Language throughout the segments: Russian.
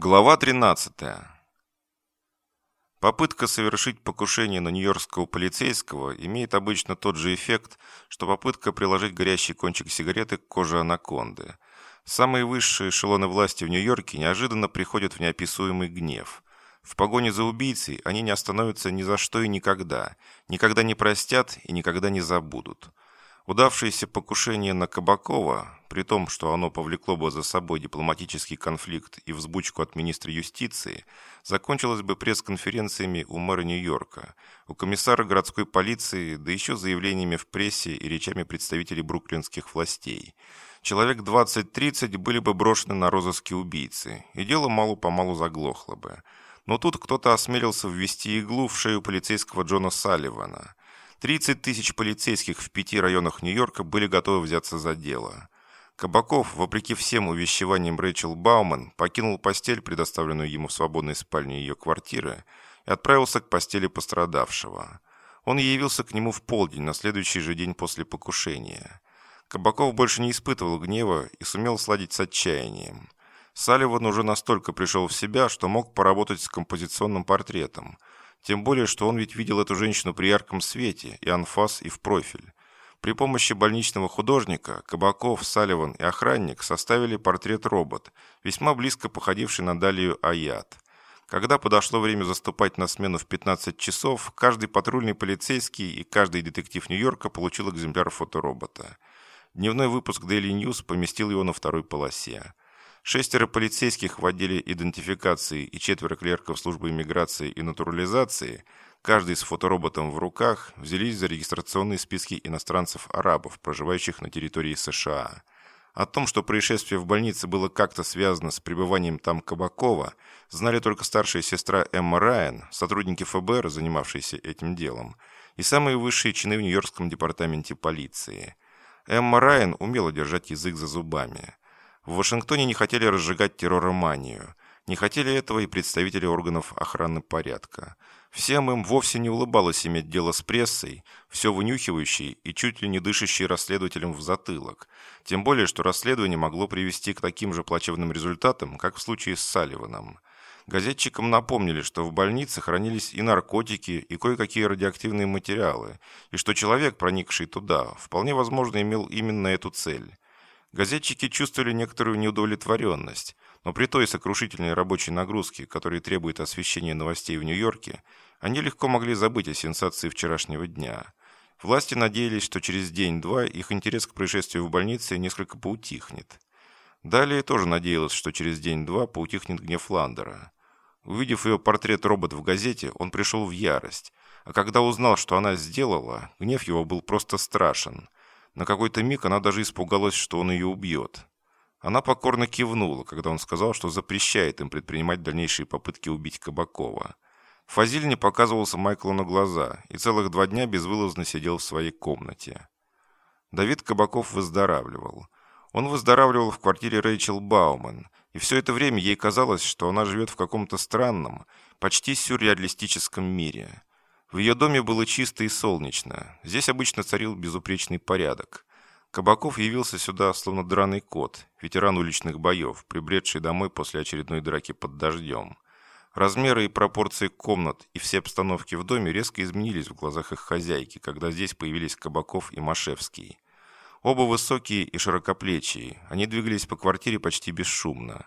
Глава 13. Попытка совершить покушение на нью-йоркского полицейского имеет обычно тот же эффект, что попытка приложить горящий кончик сигареты к коже анаконды. Самые высшие эшелоны власти в Нью-Йорке неожиданно приходят в неописуемый гнев. В погоне за убийцей они не остановятся ни за что и никогда, никогда не простят и никогда не забудут. Удавшееся покушение на Кабакова, при том, что оно повлекло бы за собой дипломатический конфликт и взбучку от министра юстиции, закончилось бы пресс-конференциями у мэра Нью-Йорка, у комиссара городской полиции, да еще заявлениями в прессе и речами представителей бруклинских властей. Человек 20-30 были бы брошены на розыски убийцы, и дело мало-помалу заглохло бы. Но тут кто-то осмелился ввести иглу в шею полицейского Джона Салливана – 30 тысяч полицейских в пяти районах Нью-Йорка были готовы взяться за дело. Кабаков, вопреки всем увещеваниям Рэйчел Бауман, покинул постель, предоставленную ему в свободной спальне ее квартиры, и отправился к постели пострадавшего. Он явился к нему в полдень, на следующий же день после покушения. Кабаков больше не испытывал гнева и сумел сладить с отчаянием. Салливан уже настолько пришел в себя, что мог поработать с композиционным портретом – тем более, что он ведь видел эту женщину при ярком свете, и анфас, и в профиль. При помощи больничного художника Кабаков, Салливан и охранник составили портрет-робот, весьма близко походивший на Далию Аят. Когда подошло время заступать на смену в 15 часов, каждый патрульный полицейский и каждый детектив Нью-Йорка получил экземпляр фоторобота. Дневной выпуск Daily News поместил его на второй полосе. Шестеро полицейских в отделе идентификации и четверо клерков службы иммиграции и натурализации, каждый с фотороботом в руках, взялись за регистрационные списки иностранцев-арабов, проживающих на территории США. О том, что происшествие в больнице было как-то связано с пребыванием там Кабакова, знали только старшая сестра Эмма Райан, сотрудники ФБР, занимавшиеся этим делом, и самые высшие чины в Нью-Йоркском департаменте полиции. Эмма Райан умела держать язык за зубами. В Вашингтоне не хотели разжигать терророманию. Не хотели этого и представители органов охраны порядка. Всем им вовсе не улыбалось иметь дело с прессой, все вынюхивающей и чуть ли не дышащей расследователем в затылок. Тем более, что расследование могло привести к таким же плачевным результатам, как в случае с Салливаном. Газетчикам напомнили, что в больнице хранились и наркотики, и кое-какие радиоактивные материалы, и что человек, проникший туда, вполне возможно имел именно эту цель. Газетчики чувствовали некоторую неудовлетворенность, но при той сокрушительной рабочей нагрузке, которая требует освещения новостей в Нью-Йорке, они легко могли забыть о сенсации вчерашнего дня. Власти надеялись, что через день-два их интерес к происшествию в больнице несколько поутихнет. Далее тоже надеялась, что через день-два поутихнет гнев Ландера. Увидев ее портрет-робот в газете, он пришел в ярость, а когда узнал, что она сделала, гнев его был просто страшен – на какой-то миг она даже испугалась, что он ее убьет. Она покорно кивнула, когда он сказал, что запрещает им предпринимать дальнейшие попытки убить Кабакова. Фазиль не показывался Майклу на глаза и целых два дня безвылазно сидел в своей комнате. Давид Кабаков выздоравливал. Он выздоравливал в квартире Рэйчел Бауман, и все это время ей казалось, что она живет в каком-то странном, почти сюрреалистическом мире – в ее доме было чисто и солнечно. Здесь обычно царил безупречный порядок. Кабаков явился сюда словно драный кот, ветеран уличных боев, прибредший домой после очередной драки под дождем. Размеры и пропорции комнат и все обстановки в доме резко изменились в глазах их хозяйки, когда здесь появились Кабаков и Машевский. Оба высокие и широкоплечие, они двигались по квартире почти бесшумно.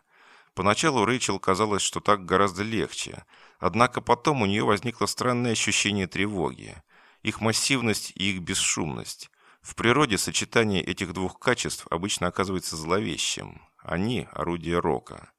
Поначалу Рэйчел казалось, что так гораздо легче, однако потом у нее возникло странное ощущение тревоги. Их массивность и их бесшумность. В природе сочетание этих двух качеств обычно оказывается зловещим. Они – орудие рока.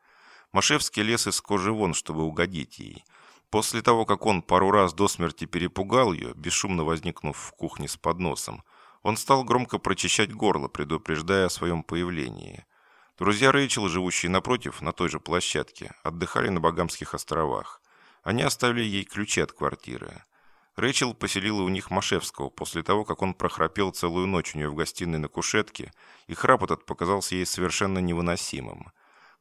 Машевский лез из кожи вон, чтобы угодить ей. После того, как он пару раз до смерти перепугал ее, бесшумно возникнув в кухне с подносом, он стал громко прочищать горло, предупреждая о своем появлении – Друзья Рэйчел, живущие напротив, на той же площадке, отдыхали на Багамских островах. Они оставили ей ключи от квартиры. Рэйчел поселила у них Машевского после того, как он прохрапел целую ночь у нее в гостиной на кушетке, и храп этот показался ей совершенно невыносимым.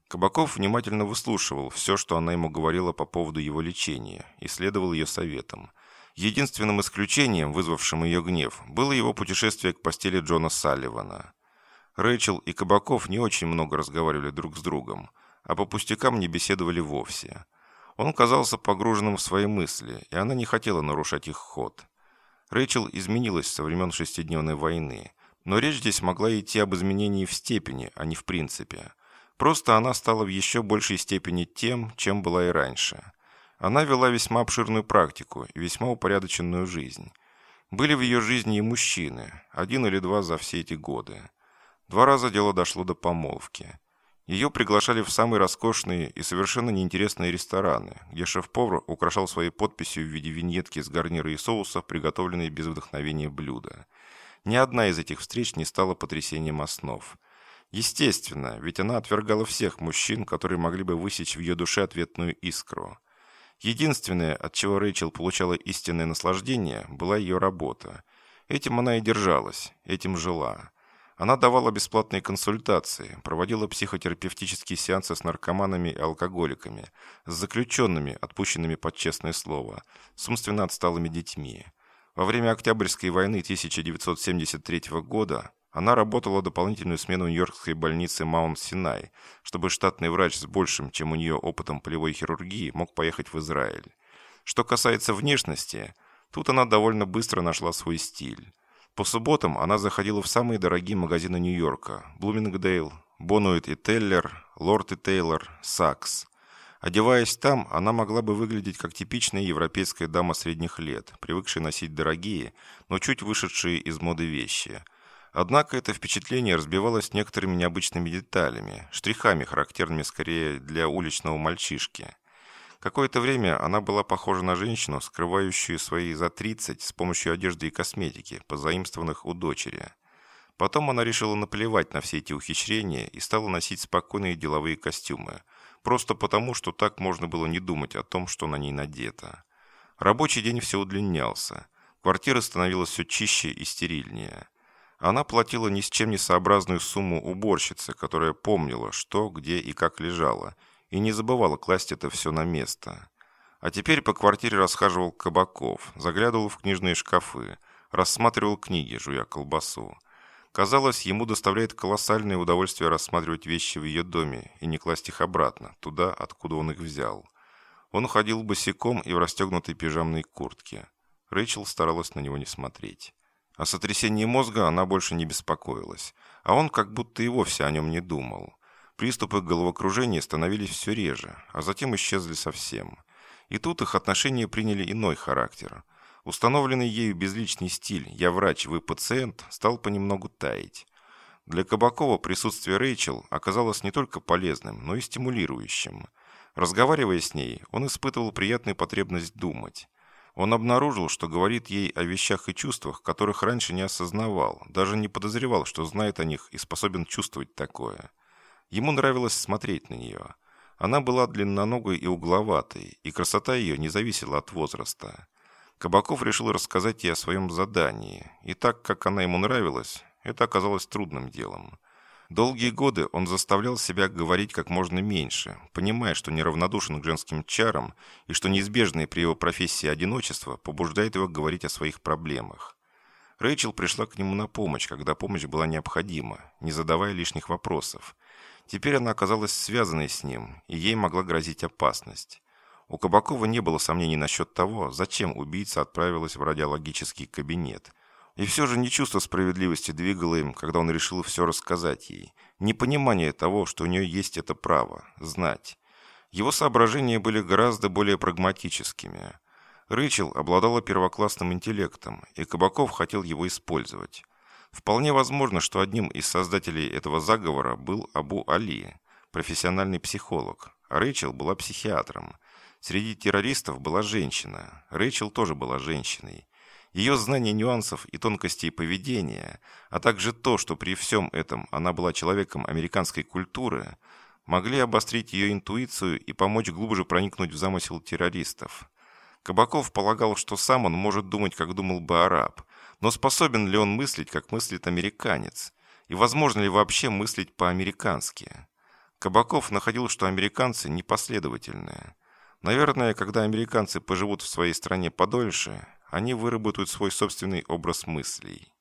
Кабаков внимательно выслушивал все, что она ему говорила по поводу его лечения, и следовал ее советам. Единственным исключением, вызвавшим ее гнев, было его путешествие к постели Джона Салливана. Рэйчел и Кабаков не очень много разговаривали друг с другом. а по пустякам не беседовали вовсе. Он казался погруженным в свои мысли, и она не хотела нарушать их ход. Рэйчел изменилась со времен шестидневной войны, но речь здесь могла идти об изменении в степени, а не в принципе. Просто она стала в еще большей степени тем, чем была и раньше. Она вела весьма обширную практику и весьма упорядоченную жизнь. Были в ее жизни и мужчины, один или два за все эти годы. Два раза дело дошло до помолвки. Ее приглашали в самые роскошные и совершенно неинтересные рестораны, где шеф-повар украшал своей подписью в виде виньетки с гарнира и соуса, приготовленные без вдохновения блюда. Ни одна из этих встреч не стала потрясением основ – Естественно, ведь она отвергала всех мужчин, которые могли бы высечь в ее душе ответную искру. Единственное, от чего Рэйчел получала истинное наслаждение, была ее работа. Этим она и держалась, этим жила. Она давала бесплатные консультации, проводила психотерапевтические сеансы с наркоманами и алкоголиками, с заключенными, отпущенными под честное слово, с умственно отсталыми детьми. Во время Октябрьской войны 1973 года она работала дополнительную смену Нью-Йоркской больнице Маунт-Синай, чтобы штатный врач с большим, чем у нее опытом полевой хирургии, мог поехать в Израиль. Что касается внешности, тут она довольно быстро нашла свой стиль. По субботам она заходила в самые дорогие магазины Нью-Йорка – Блумингдейл, Бонуэт и Теллер, Лорд и Тейлор, Сакс. Одеваясь там, она могла бы выглядеть как типичная европейская дама средних лет, привыкшая носить дорогие, но чуть вышедшие из моды вещи – Однако это впечатление разбивалось некоторыми необычными деталями, штрихами, характерными скорее для уличного мальчишки. Какое-то время она была похожа на женщину, скрывающую свои за 30 с помощью одежды и косметики, позаимствованных у дочери. Потом она решила наплевать на все эти ухищрения и стала носить спокойные деловые костюмы, просто потому, что так можно было не думать о том, что на ней надето. Рабочий день все удлинялся, квартира становилась все чище и стерильнее. Она платила ни с чем не сообразную сумму уборщице, которая помнила, что, где и как лежала, и не забывала класть это все на место. А теперь по квартире расхаживал Кабаков, заглядывал в книжные шкафы, рассматривал книги, жуя колбасу. Казалось, ему доставляет колоссальное удовольствие рассматривать вещи в ее доме и не класть их обратно, туда, откуда он их взял. Он ходил босиком и в расстегнутой пижамной куртке. Рэйчел старалась на него не смотреть. О сотрясении мозга она больше не беспокоилась, а он как будто и вовсе о нем не думал. Приступы головокружения становились все реже, а затем исчезли совсем. И тут их отношения приняли иной характер. Установленный ею безличный стиль «я врач, вы пациент» стал понемногу таять. Для Кабакова присутствие Рэйчел оказалось не только полезным, но и стимулирующим. Разговаривая с ней, он испытывал приятную потребность думать. Он обнаружил, что говорит ей о вещах и чувствах, которых раньше не осознавал, даже не подозревал, что знает о них и способен чувствовать такое. Ему нравилось смотреть на нее. Она была длинноногой и угловатой, и красота ее не зависела от возраста. Кабаков решил рассказать ей о своем задании, и так как она ему нравилась, это оказалось трудным делом. Долгие годы он заставлял себя говорить как можно меньше, понимая, что неравнодушен к женским чарам и что неизбежное при его профессии одиночество побуждает его говорить о своих проблемах. Рэйчел пришла к нему на помощь, когда помощь была необходима, не задавая лишних вопросов. Теперь она оказалась связанной с ним, и ей могла грозить опасность. У Кабакова не было сомнений насчет того, зачем убийца отправилась в радиологический кабинет – и все же не чувство справедливости двигало им, когда он решил все рассказать ей. Непонимание того, что у нее есть это право – знать. Его соображения были гораздо более прагматическими. Рэйчел обладала первоклассным интеллектом, и Кабаков хотел его использовать. Вполне возможно, что одним из создателей этого заговора был Абу Али, профессиональный психолог, а Рэйчел была психиатром. Среди террористов была женщина. Рэйчел тоже была женщиной. Ее знание нюансов и тонкостей поведения, а также то, что при всем этом она была человеком американской культуры, могли обострить ее интуицию и помочь глубже проникнуть в замысел террористов. Кабаков полагал, что сам он может думать, как думал бы араб, но способен ли он мыслить, как мыслит американец? И возможно ли вообще мыслить по-американски? Кабаков находил, что американцы непоследовательные. Наверное, когда американцы поживут в своей стране подольше, они выработают свой собственный образ мыслей.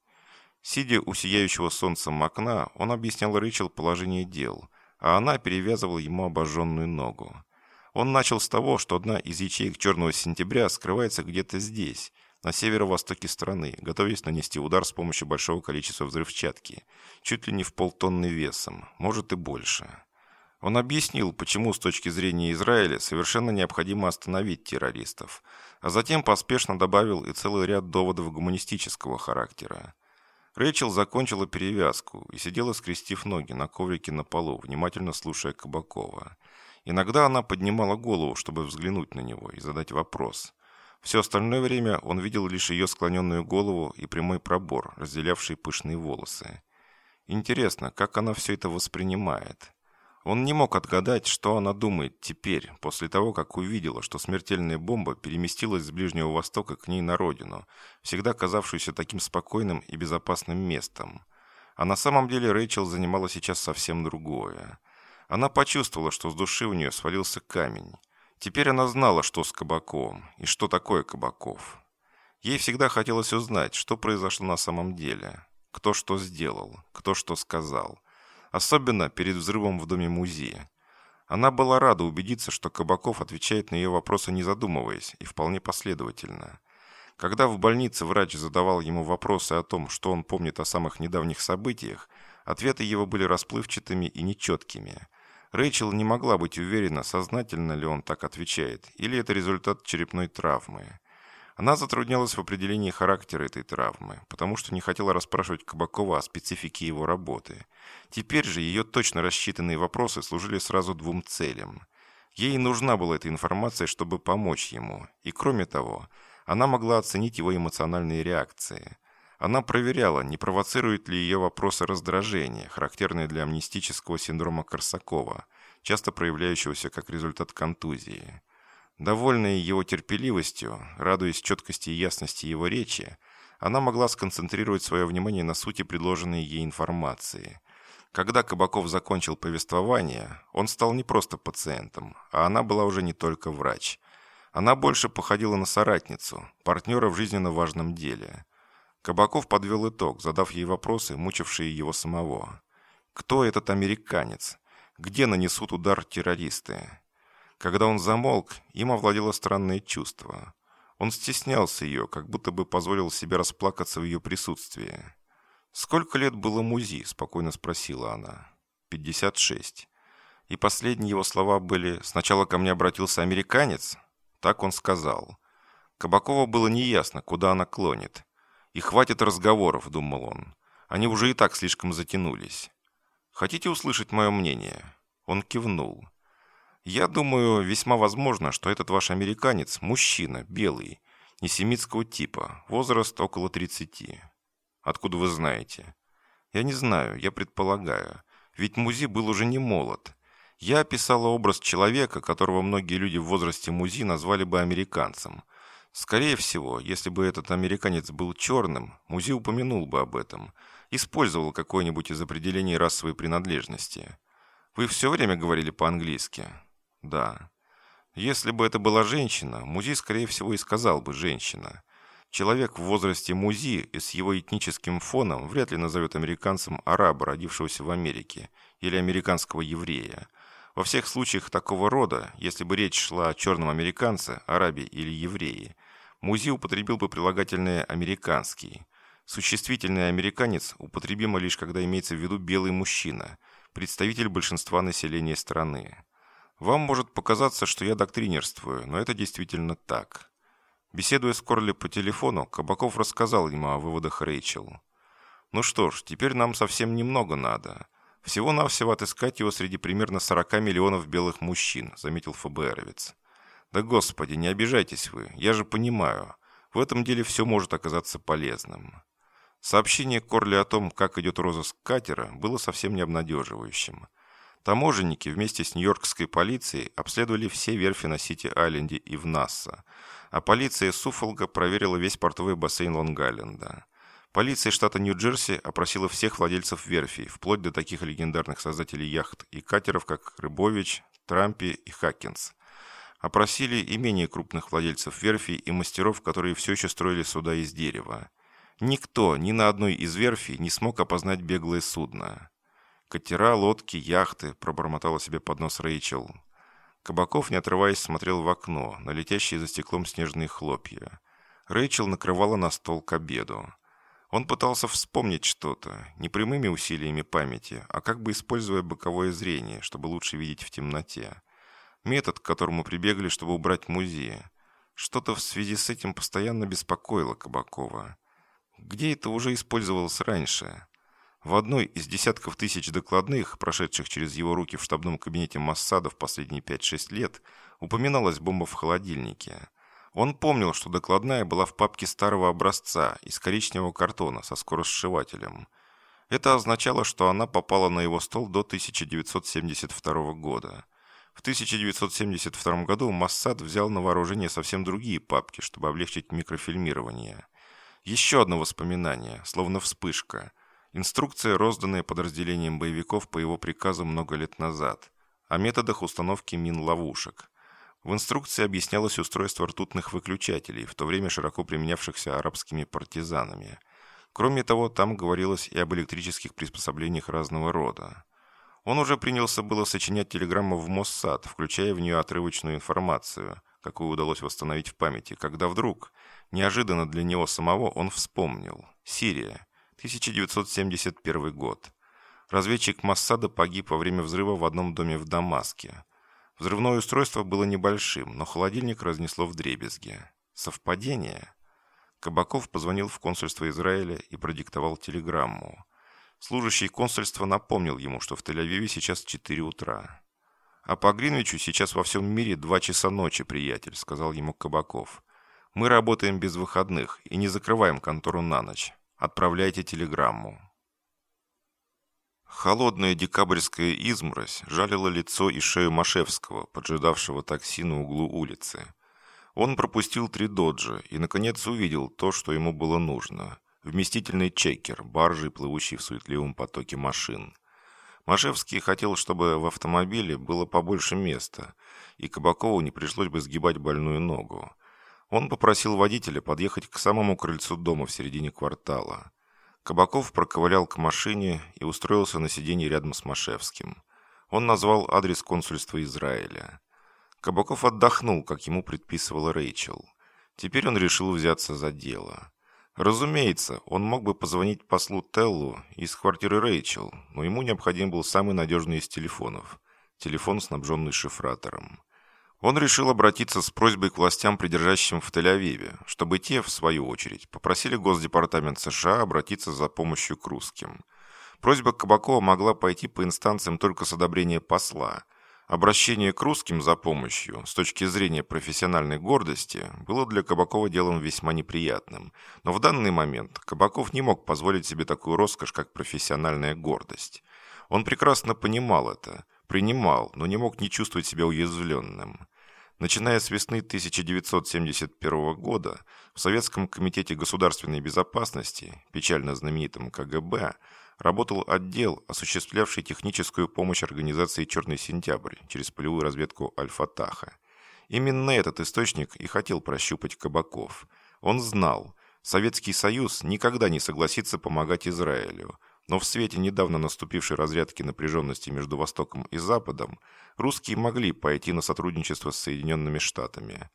Сидя у сияющего солнцем окна, он объяснял Рэйчел положение дел, а она перевязывала ему обожженную ногу. Он начал с того, что одна из ячеек «Черного сентября» скрывается где-то здесь, на северо-востоке страны, готовясь нанести удар с помощью большого количества взрывчатки, чуть ли не в полтонны весом, может и больше. Он объяснил, почему с точки зрения Израиля совершенно необходимо остановить террористов, а затем поспешно добавил и целый ряд доводов гуманистического характера. Рэйчел закончила перевязку и сидела, скрестив ноги на коврике на полу, внимательно слушая Кабакова. Иногда она поднимала голову, чтобы взглянуть на него и задать вопрос. Все остальное время он видел лишь ее склоненную голову и прямой пробор, разделявший пышные волосы. Интересно, как она все это воспринимает? Он не мог отгадать, что она думает теперь, после того, как увидела, что смертельная бомба переместилась с Ближнего Востока к ней на родину, всегда казавшуюся таким спокойным и безопасным местом. А на самом деле Рэйчел занимала сейчас совсем другое. Она почувствовала, что с души у нее свалился камень. Теперь она знала, что с Кабаковым и что такое Кабаков. Ей всегда хотелось узнать, что произошло на самом деле, кто что сделал, кто что сказал – особенно перед взрывом в доме музея. Она была рада убедиться, что Кабаков отвечает на ее вопросы не задумываясь и вполне последовательно. Когда в больнице врач задавал ему вопросы о том, что он помнит о самых недавних событиях, ответы его были расплывчатыми и нечеткими. Рэйчел не могла быть уверена, сознательно ли он так отвечает, или это результат черепной травмы. Она затруднялась в определении характера этой травмы, потому что не хотела расспрашивать Кабакова о специфике его работы. Теперь же ее точно рассчитанные вопросы служили сразу двум целям. Ей нужна была эта информация, чтобы помочь ему, и кроме того, она могла оценить его эмоциональные реакции. Она проверяла, не провоцируют ли ее вопросы раздражения, характерные для амнистического синдрома Корсакова, часто проявляющегося как результат контузии. Довольная его терпеливостью, радуясь четкости и ясности его речи, она могла сконцентрировать свое внимание на сути предложенной ей информации. Когда Кабаков закончил повествование, он стал не просто пациентом, а она была уже не только врач. Она больше походила на соратницу, партнера в жизненно важном деле. Кабаков подвел итог, задав ей вопросы, мучившие его самого. Кто этот американец? Где нанесут удар террористы? Когда он замолк, им овладело странное чувство. Он стеснялся ее, как будто бы позволил себе расплакаться в ее присутствии. «Сколько лет было Музи?» – спокойно спросила она. «Пятьдесят шесть». И последние его слова были «Сначала ко мне обратился американец?» Так он сказал. Кабакова было неясно, куда она клонит. «И хватит разговоров», – думал он. «Они уже и так слишком затянулись». «Хотите услышать мое мнение?» Он кивнул. Я думаю, весьма возможно, что этот ваш американец – мужчина, белый, несемитского типа, возраст около 30. Откуда вы знаете? Я не знаю, я предполагаю. Ведь Музи был уже не молод. Я описала образ человека, которого многие люди в возрасте Музи назвали бы американцем. Скорее всего, если бы этот американец был черным, Музи упомянул бы об этом, использовал какое-нибудь из определений расовой принадлежности. Вы все время говорили по-английски. Да. Если бы это была женщина, Музи, скорее всего, и сказал бы «женщина». Человек в возрасте Музи и с его этническим фоном вряд ли назовет американцем араба, родившегося в Америке, или американского еврея. Во всех случаях такого рода, если бы речь шла о черном американце, арабе или еврее, Музи употребил бы прилагательное «американский». Существительное «американец» употребимо лишь когда имеется в виду белый мужчина, представитель большинства населения страны. Вам может показаться, что я доктринерствую, но это действительно так. Беседуя с Корли по телефону, Кабаков рассказал ему о выводах Рэйчел. «Ну что ж, теперь нам совсем немного надо. Всего-навсего отыскать его среди примерно 40 миллионов белых мужчин», заметил ФБРовец. «Да господи, не обижайтесь вы, я же понимаю. В этом деле все может оказаться полезным». Сообщение Корли о том, как идет розыск катера, было совсем не обнадеживающим. Таможенники вместе с нью-йоркской полицией обследовали все верфи на Сити-Айленде и в Насса, а полиция Суффолга проверила весь портовый бассейн Лонг-Айленда. Полиция штата Нью-Джерси опросила всех владельцев верфей, вплоть до таких легендарных создателей яхт и катеров, как Рыбович, Трампи и Хаккинс. Опросили и менее крупных владельцев верфей и мастеров, которые все еще строили суда из дерева. Никто ни на одной из верфей не смог опознать беглое судно. «Катера, лодки, яхты», — пробормотала себе под нос Рэйчел. Кабаков, не отрываясь, смотрел в окно, на летящие за стеклом снежные хлопья. Рэйчел накрывала на стол к обеду. Он пытался вспомнить что-то, не прямыми усилиями памяти, а как бы используя боковое зрение, чтобы лучше видеть в темноте. Метод, к которому прибегли, чтобы убрать музей. Что-то в связи с этим постоянно беспокоило Кабакова. Где это уже использовалось раньше? В одной из десятков тысяч докладных, прошедших через его руки в штабном кабинете Массада в последние 5-6 лет, упоминалась бомба в холодильнике – он помнил, что докладная была в папке старого образца из коричневого картона со скоросшивателем. Это означало, что она попала на его стол до 1972 года. В 1972 году Моссад взял на вооружение совсем другие папки, чтобы облегчить микрофильмирование. Еще одно воспоминание, словно вспышка. Инструкция, розданная подразделением боевиков по его приказу много лет назад, о методах установки мин-ловушек. В инструкции объяснялось устройство ртутных выключателей, в то время широко применявшихся арабскими партизанами. Кроме того, там говорилось и об электрических приспособлениях разного рода. Он уже принялся было сочинять телеграмму в Моссад, включая в нее отрывочную информацию, какую удалось восстановить в памяти, когда вдруг, неожиданно для него самого, он вспомнил. Сирия, 1971 год. Разведчик Моссада погиб во время взрыва в одном доме в Дамаске. Взрывное устройство было небольшим, но холодильник разнесло в дребезги. Совпадение? Кабаков позвонил в консульство Израиля и продиктовал телеграмму. Служащий консульства напомнил ему, что в Тель-Авиве сейчас 4 утра. «А по Гринвичу сейчас во всем мире 2 часа ночи, приятель», — сказал ему Кабаков. «Мы работаем без выходных и не закрываем контору на ночь. Отправляйте телеграмму». Холодная декабрьская изморозь жалила лицо и шею Машевского, поджидавшего такси на углу улицы. Он пропустил три доджа и, наконец, увидел то, что ему было нужно. Вместительный чекер, баржей, плывущий в суетливом потоке машин. Машевский хотел, чтобы в автомобиле было побольше места, и Кабакову не пришлось бы сгибать больную ногу. Он попросил водителя подъехать к самому крыльцу дома в середине квартала. Кабаков проковылял к машине и устроился на сиденье рядом с Машевским. Он назвал адрес консульства Израиля. Кабаков отдохнул, как ему предписывала Рэйчел. Теперь он решил взяться за дело. Разумеется, он мог бы позвонить послу Теллу из квартиры Рэйчел, но ему необходим был самый надежный из телефонов. Телефон, снабженный шифратором. Он решил обратиться с просьбой к властям, придержащим в Тель-Авиве, чтобы те, в свою очередь, попросили Госдепартамент США обратиться за помощью к русским. Просьба Кабакова могла пойти по инстанциям только с одобрения посла. Обращение к русским за помощью, с точки зрения профессиональной гордости, было для Кабакова делом весьма неприятным. Но в данный момент Кабаков не мог позволить себе такую роскошь, как профессиональная гордость. Он прекрасно понимал это, принимал, но не мог не чувствовать себя уязвленным. Начиная с весны 1971 года в Советском комитете государственной безопасности, печально знаменитом КГБ, работал отдел, осуществлявший техническую помощь организации «Черный сентябрь» через полевую разведку Альфа-Таха. Именно этот источник и хотел прощупать Кабаков. Он знал, Советский Союз никогда не согласится помогать Израилю – но в свете недавно наступившей разрядки напряженности между Востоком и Западом, русские могли пойти на сотрудничество с Соединенными Штатами.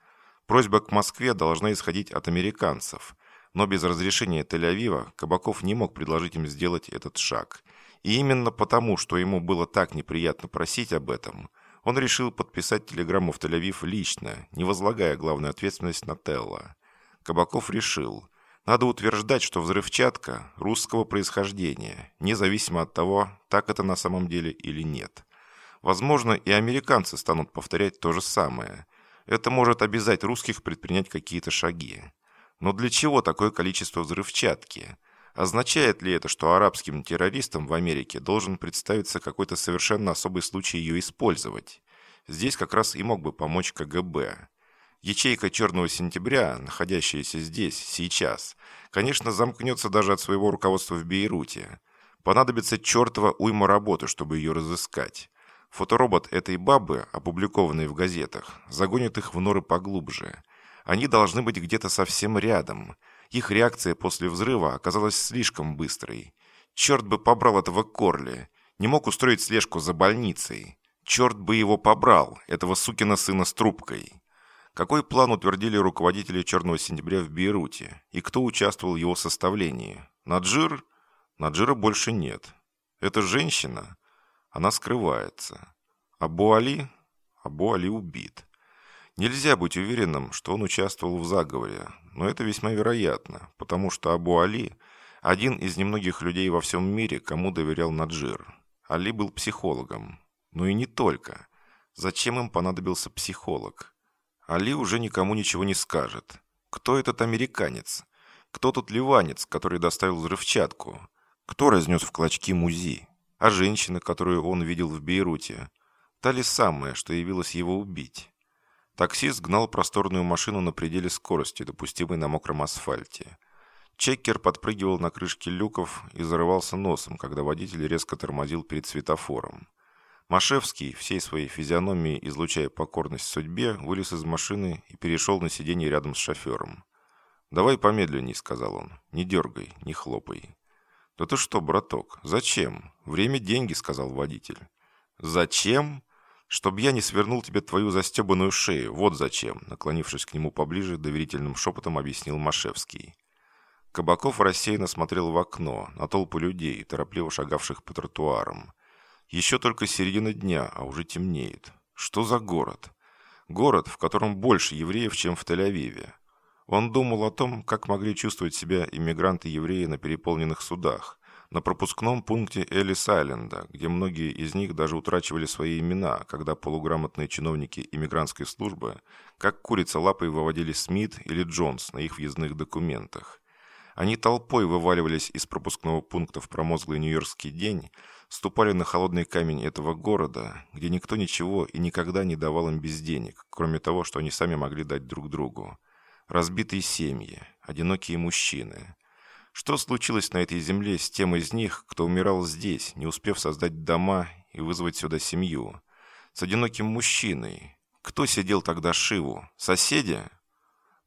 Просьба к Москве должна исходить от американцев, но без разрешения Тель-Авива Кабаков не мог предложить им сделать этот шаг. И именно потому, что ему было так неприятно просить об этом, он решил подписать телеграмму в Тель-Авив лично, не возлагая главную ответственность на Телла. Кабаков решил – надо утверждать, что взрывчатка русского происхождения, независимо от того, так это на самом деле или нет. Возможно, и американцы станут повторять то же самое. Это может обязать русских предпринять какие-то шаги. Но для чего такое количество взрывчатки? Означает ли это, что арабским террористам в Америке должен представиться какой-то совершенно особый случай ее использовать? Здесь как раз и мог бы помочь КГБ. Ячейка «Черного сентября», находящаяся здесь, сейчас, конечно, замкнется даже от своего руководства в Бейруте. Понадобится чертова уйма работы, чтобы ее разыскать. Фоторобот этой бабы, опубликованный в газетах, загонит их в норы поглубже. Они должны быть где-то совсем рядом. Их реакция после взрыва оказалась слишком быстрой. Черт бы побрал этого Корли. Не мог устроить слежку за больницей. Черт бы его побрал, этого сукина сына с трубкой. Какой план утвердили руководители «Черного сентября» в Бейруте? И кто участвовал в его составлении? Наджир? Наджира больше нет. Это женщина? Она скрывается. Абу Али? Абу Али убит. Нельзя быть уверенным, что он участвовал в заговоре, но это весьма вероятно, потому что Абу Али – один из немногих людей во всем мире, кому доверял Наджир. Али был психологом. Но и не только. Зачем им понадобился психолог? Али уже никому ничего не скажет. Кто этот американец? Кто тот ливанец, который доставил взрывчатку? Кто разнес в клочки музи? А женщина, которую он видел в Бейруте? Та ли самая, что явилась его убить? Таксист гнал просторную машину на пределе скорости, допустимой на мокром асфальте. Чеккер подпрыгивал на крышке люков и зарывался носом, когда водитель резко тормозил перед светофором. Машевский, всей своей физиономией излучая покорность судьбе, вылез из машины и перешел на сиденье рядом с шофером. «Давай помедленней», — сказал он. «Не дергай, не хлопай». «Да ты что, браток, зачем? Время – деньги», — сказал водитель. «Зачем?» «Чтоб я не свернул тебе твою застебанную шею, вот зачем», наклонившись к нему поближе, доверительным шепотом объяснил Машевский. Кабаков рассеянно смотрел в окно, на толпу людей, торопливо шагавших по тротуарам. Еще только середина дня, а уже темнеет. Что за город? Город, в котором больше евреев, чем в Тель-Авиве. Он думал о том, как могли чувствовать себя иммигранты-евреи на переполненных судах, на пропускном пункте Элис-Айленда, где многие из них даже утрачивали свои имена, когда полуграмотные чиновники иммигрантской службы, как курица лапой выводили Смит или Джонс на их въездных документах. Они толпой вываливались из пропускного пункта в промозглый нью-йоркский день, ступали на холодный камень этого города, где никто ничего и никогда не давал им без денег, кроме того, что они сами могли дать друг другу. Разбитые семьи, одинокие мужчины. Что случилось на этой земле с тем из них, кто умирал здесь, не успев создать дома и вызвать сюда семью? С одиноким мужчиной. Кто сидел тогда Шиву? Соседи?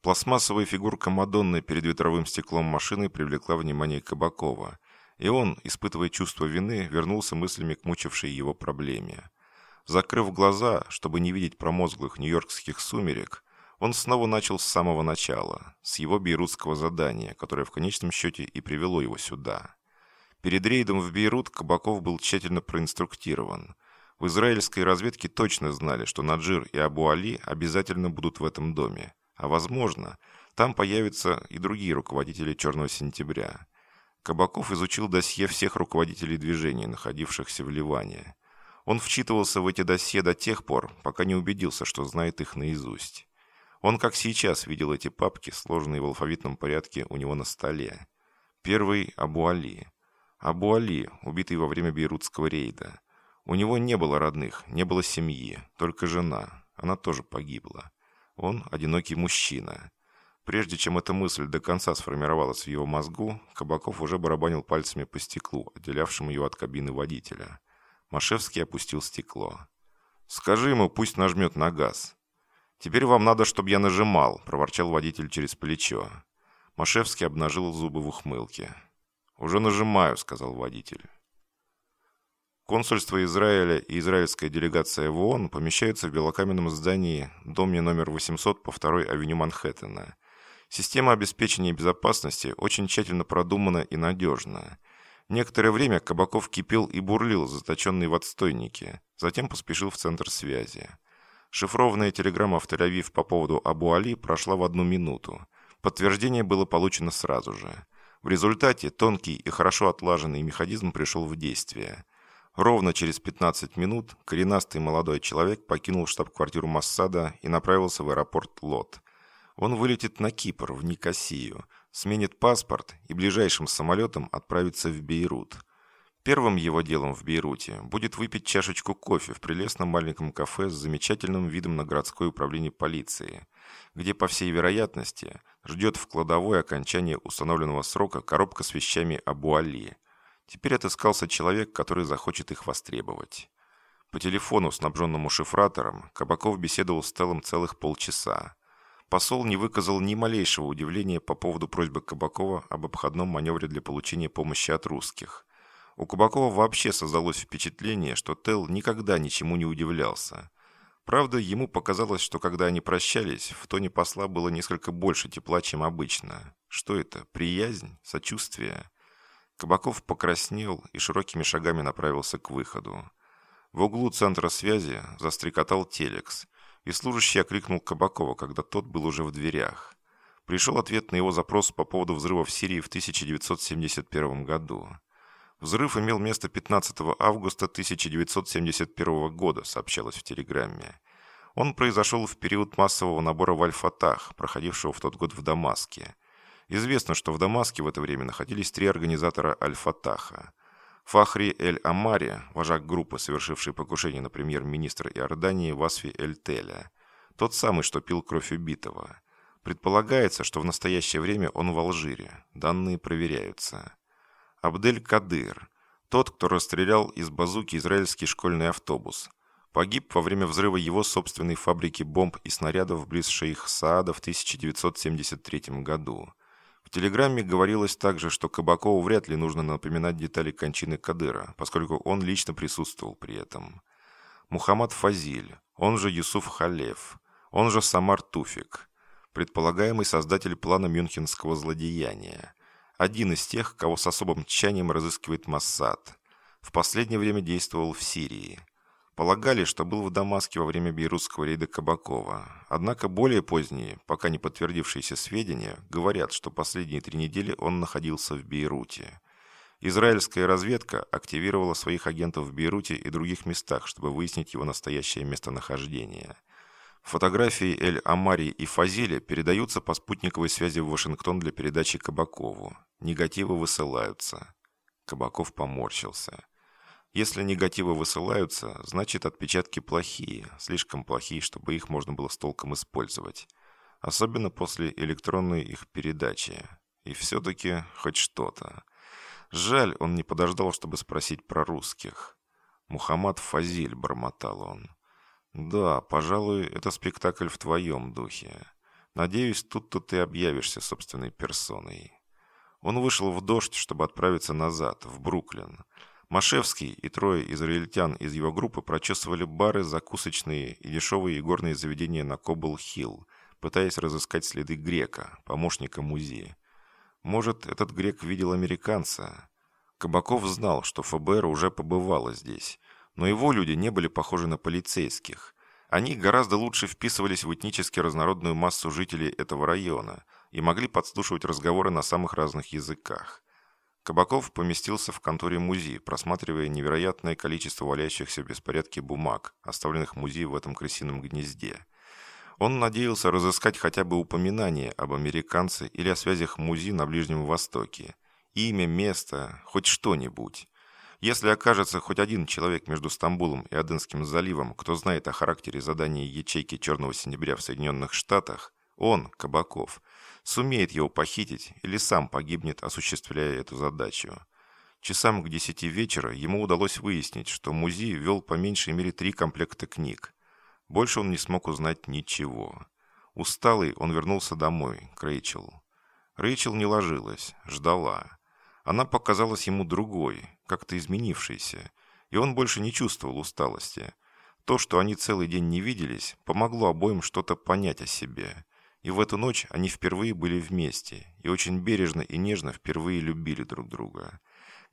Пластмассовая фигурка Мадонны перед ветровым стеклом машины привлекла внимание Кабакова, и он, испытывая чувство вины, вернулся мыслями к мучившей его проблеме. Закрыв глаза, чтобы не видеть промозглых нью-йоркских сумерек, он снова начал с самого начала, с его бейрутского задания, которое в конечном счете и привело его сюда. Перед рейдом в Бейрут Кабаков был тщательно проинструктирован. В израильской разведке точно знали, что Наджир и Абу Али обязательно будут в этом доме, а возможно, там появятся и другие руководители «Черного сентября». Кабаков изучил досье всех руководителей движения, находившихся в Ливане. Он вчитывался в эти досье до тех пор, пока не убедился, что знает их наизусть. Он, как сейчас, видел эти папки, сложенные в алфавитном порядке у него на столе. Первый – Абу Али. Абу Али, убитый во время бейрутского рейда. У него не было родных, не было семьи, только жена. Она тоже погибла. Он одинокий мужчина. Прежде чем эта мысль до конца сформировалась в его мозгу, Кабаков уже барабанил пальцами по стеклу, отделявшему его от кабины водителя. Машевский опустил стекло. «Скажи ему, пусть нажмет на газ». «Теперь вам надо, чтобы я нажимал», – проворчал водитель через плечо. Машевский обнажил зубы в ухмылке. «Уже нажимаю», – сказал водитель. Консульство Израиля и израильская делегация в ООН помещаются в белокаменном здании, доме номер 800 по второй авеню Манхэттена. Система обеспечения безопасности очень тщательно продумана и надежна. Некоторое время Кабаков кипел и бурлил, заточенный в отстойнике, затем поспешил в центр связи. Шифрованная телеграмма в Тель-Авив по поводу Абу Али прошла в одну минуту. Подтверждение было получено сразу же. В результате тонкий и хорошо отлаженный механизм пришел в действие – Ровно через 15 минут коренастый молодой человек покинул штаб-квартиру Массада и направился в аэропорт Лот. Он вылетит на Кипр, в Никосию, сменит паспорт и ближайшим самолетом отправится в Бейрут. Первым его делом в Бейруте будет выпить чашечку кофе в прелестном маленьком кафе с замечательным видом на городское управление полиции, где, по всей вероятности, ждет в кладовой окончание установленного срока коробка с вещами Абу Али – Теперь отыскался человек, который захочет их востребовать. По телефону, снабженному шифратором, Кабаков беседовал с Телом целых полчаса. Посол не выказал ни малейшего удивления по поводу просьбы Кабакова об обходном маневре для получения помощи от русских. У Кабакова вообще создалось впечатление, что Тел никогда ничему не удивлялся. Правда, ему показалось, что когда они прощались, в тоне посла было несколько больше тепла, чем обычно. Что это? Приязнь? Сочувствие? Кабаков покраснел и широкими шагами направился к выходу. В углу центра связи застрекотал телекс, и служащий окликнул Кабакова, когда тот был уже в дверях. Пришел ответ на его запрос по поводу взрыва в Сирии в 1971 году. Взрыв имел место 15 августа 1971 года, сообщалось в телеграмме. Он произошел в период массового набора в Аль-Фатах, проходившего в тот год в Дамаске. Известно, что в Дамаске в это время находились три организатора Аль-Фатаха. Фахри Эль-Амари, вожак группы, совершившей покушение на премьер-министра Иордании Васфи Эль-Теля. Тот самый, что пил кровь убитого. Предполагается, что в настоящее время он в Алжире. Данные проверяются. Абдель-Кадыр, тот, кто расстрелял из базуки израильский школьный автобус. Погиб во время взрыва его собственной фабрики бомб и снарядов близ шейх Саада в 1973 году. В телеграмме говорилось также, что Кабакову вряд ли нужно напоминать детали кончины Кадыра, поскольку он лично присутствовал при этом. Мухаммад Фазиль, он же Юсуф Халев, он же Самар Туфик, предполагаемый создатель плана мюнхенского злодеяния. Один из тех, кого с особым тщанием разыскивает Массад. В последнее время действовал в Сирии. Полагали, что был в Дамаске во время бейрутского рейда Кабакова. Однако более поздние, пока не подтвердившиеся сведения, говорят, что последние три недели он находился в Бейруте. Израильская разведка активировала своих агентов в Бейруте и других местах, чтобы выяснить его настоящее местонахождение – Фотографии Эль-Амари и Фазиля передаются по спутниковой связи в Вашингтон для передачи Кабакову. Негативы высылаются. Кабаков поморщился. Если негативы высылаются, значит отпечатки плохие, слишком плохие, чтобы их можно было с толком использовать. Особенно после электронной их передачи. И все-таки хоть что-то. Жаль, он не подождал, чтобы спросить про русских. Мухаммад Фазиль, бормотал он. «Да, пожалуй, это спектакль в твоем духе. Надеюсь, тут-то ты объявишься собственной персоной». Он вышел в дождь, чтобы отправиться назад, в Бруклин. Машевский и трое израильтян из его группы прочесывали бары, закусочные и дешевые игорные заведения на Кобл-Хилл, пытаясь разыскать следы грека, помощника музея. Может, этот грек видел американца? Кабаков знал, что ФБР уже побывало здесь, но его люди не были похожи на полицейских. Они гораздо лучше вписывались в этнически разнородную массу жителей этого района и могли подслушивать разговоры на самых разных языках. Кабаков поместился в конторе музея, просматривая невероятное количество валяющихся в беспорядке бумаг, оставленных музеем в этом крысином гнезде. Он надеялся разыскать хотя бы упоминание об американце или о связях музея на Ближнем Востоке. Имя, место, хоть что-нибудь. Если окажется хоть один человек между Стамбулом и Аденским заливом, кто знает о характере задания ячейки Черного Сентября в Соединенных Штатах, он, Кабаков, сумеет его похитить или сам погибнет, осуществляя эту задачу. Часам к десяти вечера ему удалось выяснить, что музей вел по меньшей мере три комплекта книг. Больше он не смог узнать ничего. Усталый, он вернулся домой, к Рэйчел. Рэйчел не ложилась, ждала. Она показалась ему другой, как-то изменившейся, и он больше не чувствовал усталости. То, что они целый день не виделись, помогло обоим что-то понять о себе. И в эту ночь они впервые были вместе, и очень бережно и нежно впервые любили друг друга.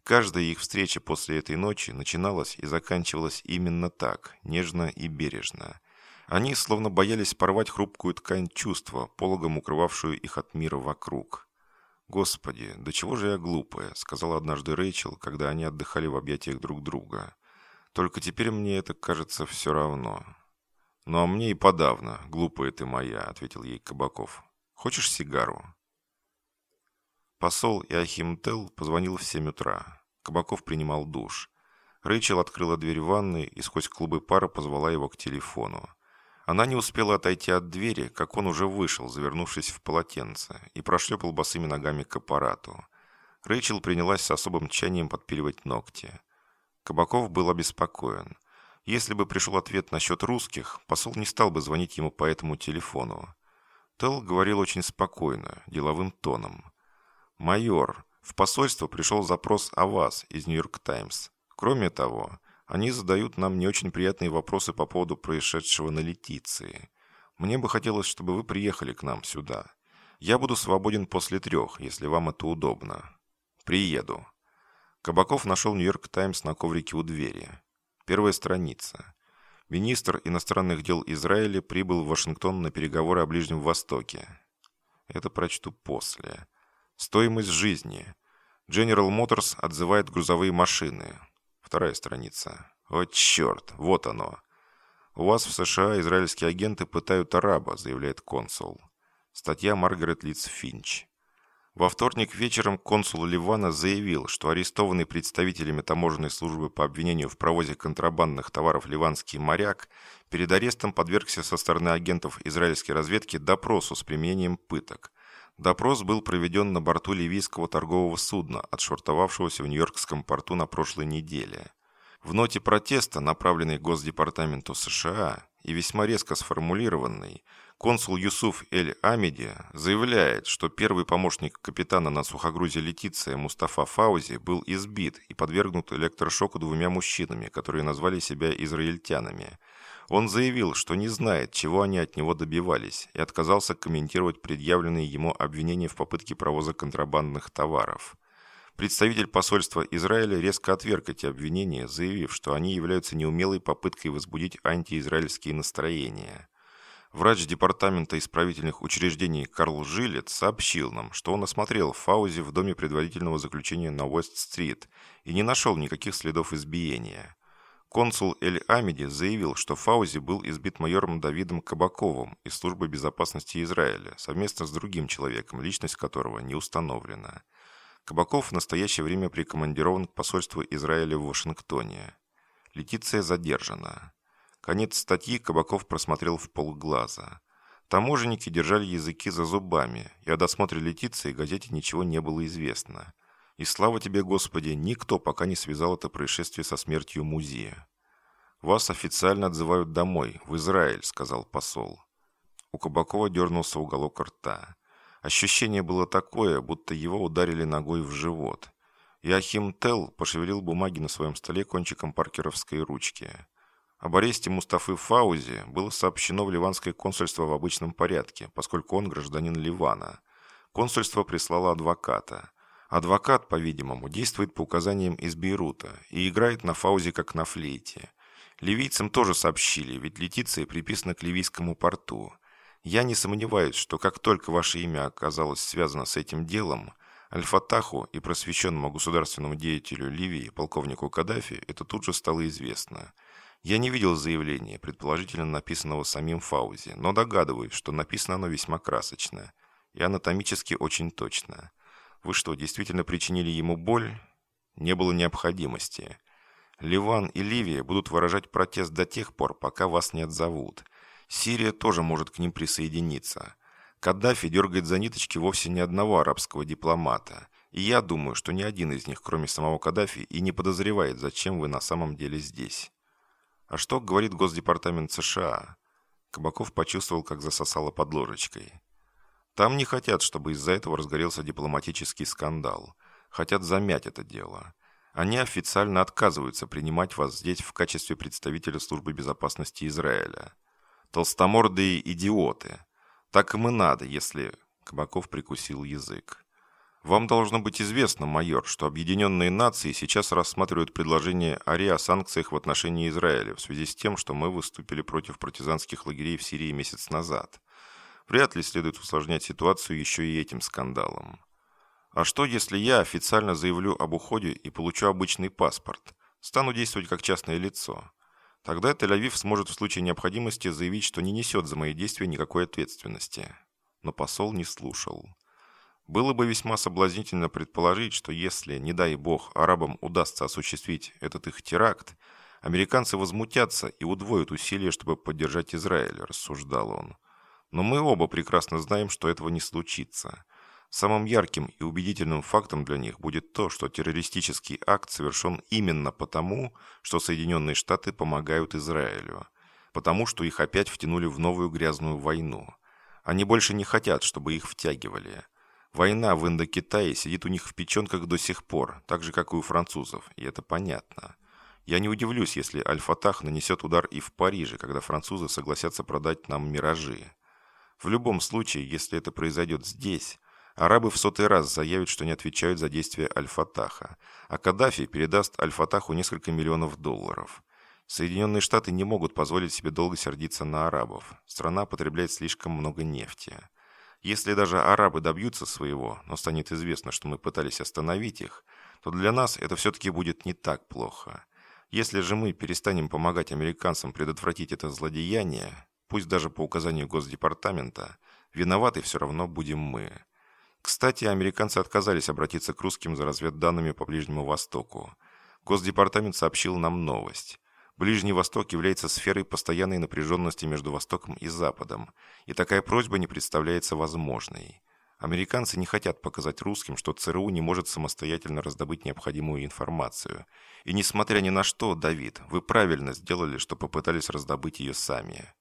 Каждая их встреча после этой ночи начиналась и заканчивалась именно так, нежно и бережно. Они словно боялись порвать хрупкую ткань чувства, пологом укрывавшую их от мира вокруг. «Господи, да чего же я глупая», — сказала однажды Рэйчел, когда они отдыхали в объятиях друг друга. «Только теперь мне это кажется все равно». «Ну а мне и подавно, глупая ты моя», — ответил ей Кабаков. «Хочешь сигару?» Посол Иохим Тел позвонил в семь утра. Кабаков принимал душ. Рэйчел открыла дверь ванной и сквозь клубы пара позвала его к телефону. Она не успела отойти от двери, как он уже вышел, завернувшись в полотенце, и прошлепал босыми ногами к аппарату. Рэйчел принялась с особым тщанием подпиливать ногти. Кабаков был обеспокоен. Если бы пришел ответ насчет русских, посол не стал бы звонить ему по этому телефону. Тел говорил очень спокойно, деловым тоном. «Майор, В посольство пришел запрос о вас из Нью-Йорк Таймс. Кроме того, они задают нам не очень приятные вопросы по поводу происшедшего на Летиции. Мне бы хотелось, чтобы вы приехали к нам сюда. Я буду свободен после трех, если вам это удобно. Приеду. Кабаков нашел Нью-Йорк Таймс на коврике у двери. Первая страница. Министр иностранных дел Израиля прибыл в Вашингтон на переговоры о Ближнем Востоке. Это прочту после. Стоимость жизни. General Motors отзывает грузовые машины. Вторая страница. О, черт, вот оно. У вас в США израильские агенты пытают араба, заявляет консул. Статья Маргарет Литц Финч. Во вторник вечером консул Ливана заявил, что арестованный представителями таможенной службы по обвинению в провозе контрабандных товаров ливанский моряк перед арестом подвергся со стороны агентов израильской разведки допросу с применением пыток. Допрос был проведен на борту ливийского торгового судна, отшвартовавшегося в Нью-Йоркском порту на прошлой неделе. В ноте протеста, направленной Госдепартаменту США и весьма резко сформулированной, консул Юсуф Эль-Амиди заявляет, что первый помощник капитана на сухогрузе Летиция Мустафа Фаузи был избит и подвергнут электрошоку двумя мужчинами, которые назвали себя израильтянами – он заявил, что не знает, чего они от него добивались, и отказался комментировать предъявленные ему обвинения в попытке провоза контрабандных товаров. Представитель посольства Израиля резко отверг эти обвинения, заявив, что они являются неумелой попыткой возбудить антиизраильские настроения. Врач Департамента исправительных учреждений Карл Жилет сообщил нам, что он осмотрел Фаузи в доме предварительного заключения на Уэст-стрит и не нашел никаких следов избиения. Консул Эль-Амиди заявил, что Фаузи был избит майором Давидом Кабаковым из Службы безопасности Израиля совместно с другим человеком, личность которого не установлена. Кабаков в настоящее время прикомандирован к посольству Израиля в Вашингтоне. Летиция задержана. Конец статьи Кабаков просмотрел в полглаза. Таможенники держали языки за зубами, и о досмотре Летиции газете ничего не было известно – и слава тебе, Господи, никто пока не связал это происшествие со смертью музея. «Вас официально отзывают домой, в Израиль», — сказал посол. У Кабакова дернулся уголок рта. Ощущение было такое, будто его ударили ногой в живот. Иохим Тел пошевелил бумаги на своем столе кончиком паркеровской ручки. Об аресте Мустафы Фаузи было сообщено в ливанское консульство в обычном порядке, поскольку он гражданин Ливана. Консульство прислало адвоката. Адвокат, по-видимому, действует по указаниям из Бейрута и играет на фаузе как на флейте. Ливийцам тоже сообщили, ведь Летиция приписана к ливийскому порту. Я не сомневаюсь, что как только ваше имя оказалось связано с этим делом, Аль-Фатаху и просвещенному государственному деятелю Ливии, полковнику Каддафи, это тут же стало известно. Я не видел заявления, предположительно написанного самим Фаузи, но догадываюсь, что написано оно весьма красочно и анатомически очень точно. Вы что, действительно причинили ему боль? Не было необходимости. Ливан и Ливия будут выражать протест до тех пор, пока вас не отзовут. Сирия тоже может к ним присоединиться. Каддафи дергает за ниточки вовсе не одного арабского дипломата. И я думаю, что ни один из них, кроме самого Каддафи, и не подозревает, зачем вы на самом деле здесь. А что говорит Госдепартамент США? Кабаков почувствовал, как засосало под ложечкой. Там не хотят, чтобы из-за этого разгорелся дипломатический скандал. Хотят замять это дело. Они официально отказываются принимать вас здесь в качестве представителя службы безопасности Израиля. Толстомордые идиоты. Так им и надо, если... Кабаков прикусил язык. Вам должно быть известно, майор, что Объединенные Нации сейчас рассматривают предложение АРИ о санкциях в отношении Израиля в связи с тем, что мы выступили против партизанских лагерей в Сирии месяц назад. Вряд ли следует усложнять ситуацию еще и этим скандалом. А что, если я официально заявлю об уходе и получу обычный паспорт? Стану действовать как частное лицо. Тогда Тель-Авив сможет в случае необходимости заявить, что не несет за мои действия никакой ответственности. Но посол не слушал. Было бы весьма соблазнительно предположить, что если, не дай бог, арабам удастся осуществить этот их теракт, американцы возмутятся и удвоят усилия, чтобы поддержать Израиль, рассуждал он. Но мы оба прекрасно знаем, что этого не случится. Самым ярким и убедительным фактом для них будет то, что террористический акт совершен именно потому, что Соединенные Штаты помогают Израилю. Потому что их опять втянули в новую грязную войну. Они больше не хотят, чтобы их втягивали. Война в Индокитае сидит у них в печенках до сих пор, так же, как и у французов, и это понятно. Я не удивлюсь, если Аль-Фатах нанесет удар и в Париже, когда французы согласятся продать нам «Миражи». В любом случае, если это произойдет здесь, арабы в сотый раз заявят, что не отвечают за действия Аль-Фатаха, а Каддафи передаст Аль-Фатаху несколько миллионов долларов. Соединенные Штаты не могут позволить себе долго сердиться на арабов. Страна потребляет слишком много нефти. Если даже арабы добьются своего, но станет известно, что мы пытались остановить их, то для нас это все-таки будет не так плохо. Если же мы перестанем помогать американцам предотвратить это злодеяние, пусть даже по указанию Госдепартамента, виноваты все равно будем мы. Кстати, американцы отказались обратиться к русским за разведданными по Ближнему Востоку. Госдепартамент сообщил нам новость. Ближний Восток является сферой постоянной напряженности между Востоком и Западом, и такая просьба не представляется возможной. Американцы не хотят показать русским, что ЦРУ не может самостоятельно раздобыть необходимую информацию. И несмотря ни на что, Давид, вы правильно сделали, что попытались раздобыть ее сами.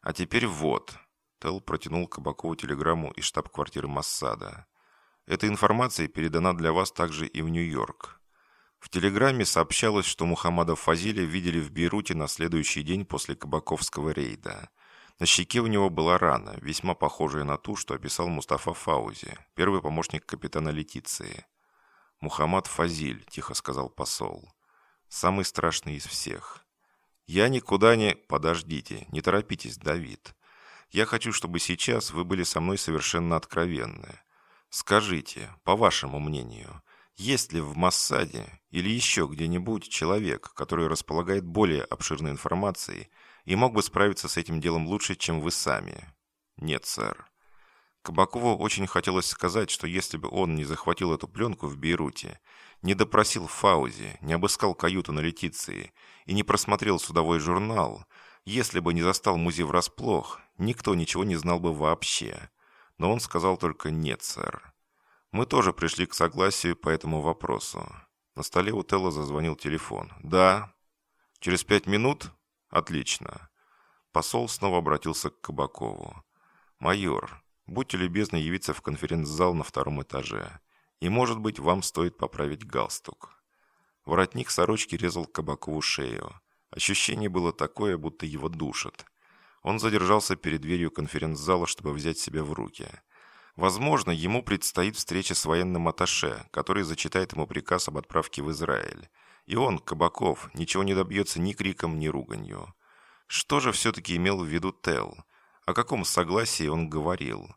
А теперь вот. Телл протянул Кабакову телеграмму из штаб-квартиры Массада. Эта информация передана для вас также и в Нью-Йорк. В телеграмме сообщалось, что Мухаммада Фазиля видели в Бейруте на следующий день после Кабаковского рейда. На щеке у него была рана, весьма похожая на ту, что описал Мустафа Фаузи, первый помощник капитана Летиции. «Мухаммад Фазиль», – тихо сказал посол. «Самый страшный из всех». «Я никуда не...» «Подождите, не торопитесь, Давид. Я хочу, чтобы сейчас вы были со мной совершенно откровенны. Скажите, по вашему мнению, есть ли в Массаде или еще где-нибудь человек, который располагает более обширной информацией и мог бы справиться с этим делом лучше, чем вы сами? Нет, сэр. Кабакову очень хотелось сказать, что если бы он не захватил эту пленку в Бейруте, не допросил Фаузи, не обыскал каюту на Летиции и не просмотрел судовой журнал, если бы не застал музей врасплох, никто ничего не знал бы вообще. Но он сказал только «нет, сэр». Мы тоже пришли к согласию по этому вопросу. На столе у Телла зазвонил телефон. «Да». «Через пять минут?» «Отлично». Посол снова обратился к Кабакову. «Майор, будьте любезны явиться в конференц-зал на втором этаже. И, может быть, вам стоит поправить галстук». Воротник сорочки резал Кабакову шею. Ощущение было такое, будто его душат. Он задержался перед дверью конференц-зала, чтобы взять себя в руки – Возможно, ему предстоит встреча с военным атташе, который зачитает ему приказ об отправке в Израиль. И он, Кабаков, ничего не добьется ни криком, ни руганью. Что же все-таки имел в виду Тел? О каком согласии он говорил?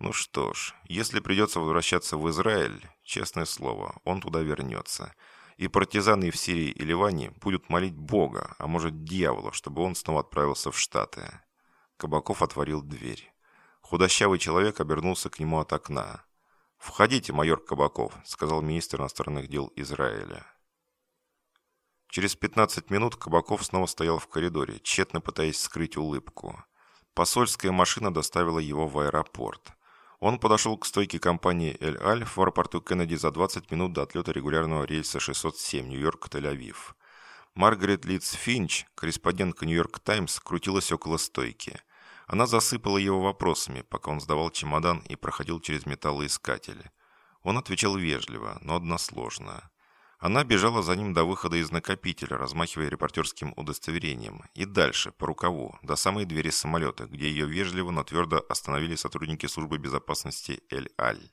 Ну что ж, если придется возвращаться в Израиль, честное слово, он туда вернется. И партизаны в Сирии и Ливане будут молить Бога, а может дьявола, чтобы он снова отправился в Штаты. Кабаков отворил дверь. Худощавый человек обернулся к нему от окна. «Входите, майор Кабаков», — сказал министр иностранных дел Израиля. Через 15 минут Кабаков снова стоял в коридоре, тщетно пытаясь скрыть улыбку. Посольская машина доставила его в аэропорт. Он подошел к стойке компании «Эль-Аль» в аэропорту Кеннеди за 20 минут до отлета регулярного рейса 607 Нью-Йорк-Тель-Авив. Маргарет Литц Финч, корреспондентка «Нью-Йорк Таймс», крутилась около стойки. Она засыпала его вопросами, пока он сдавал чемодан и проходил через металлоискатели. Он отвечал вежливо, но односложно. Она бежала за ним до выхода из накопителя, размахивая репортерским удостоверением, и дальше, по рукаву, до самой двери самолета, где ее вежливо, но твердо остановили сотрудники службы безопасности Эль-Аль.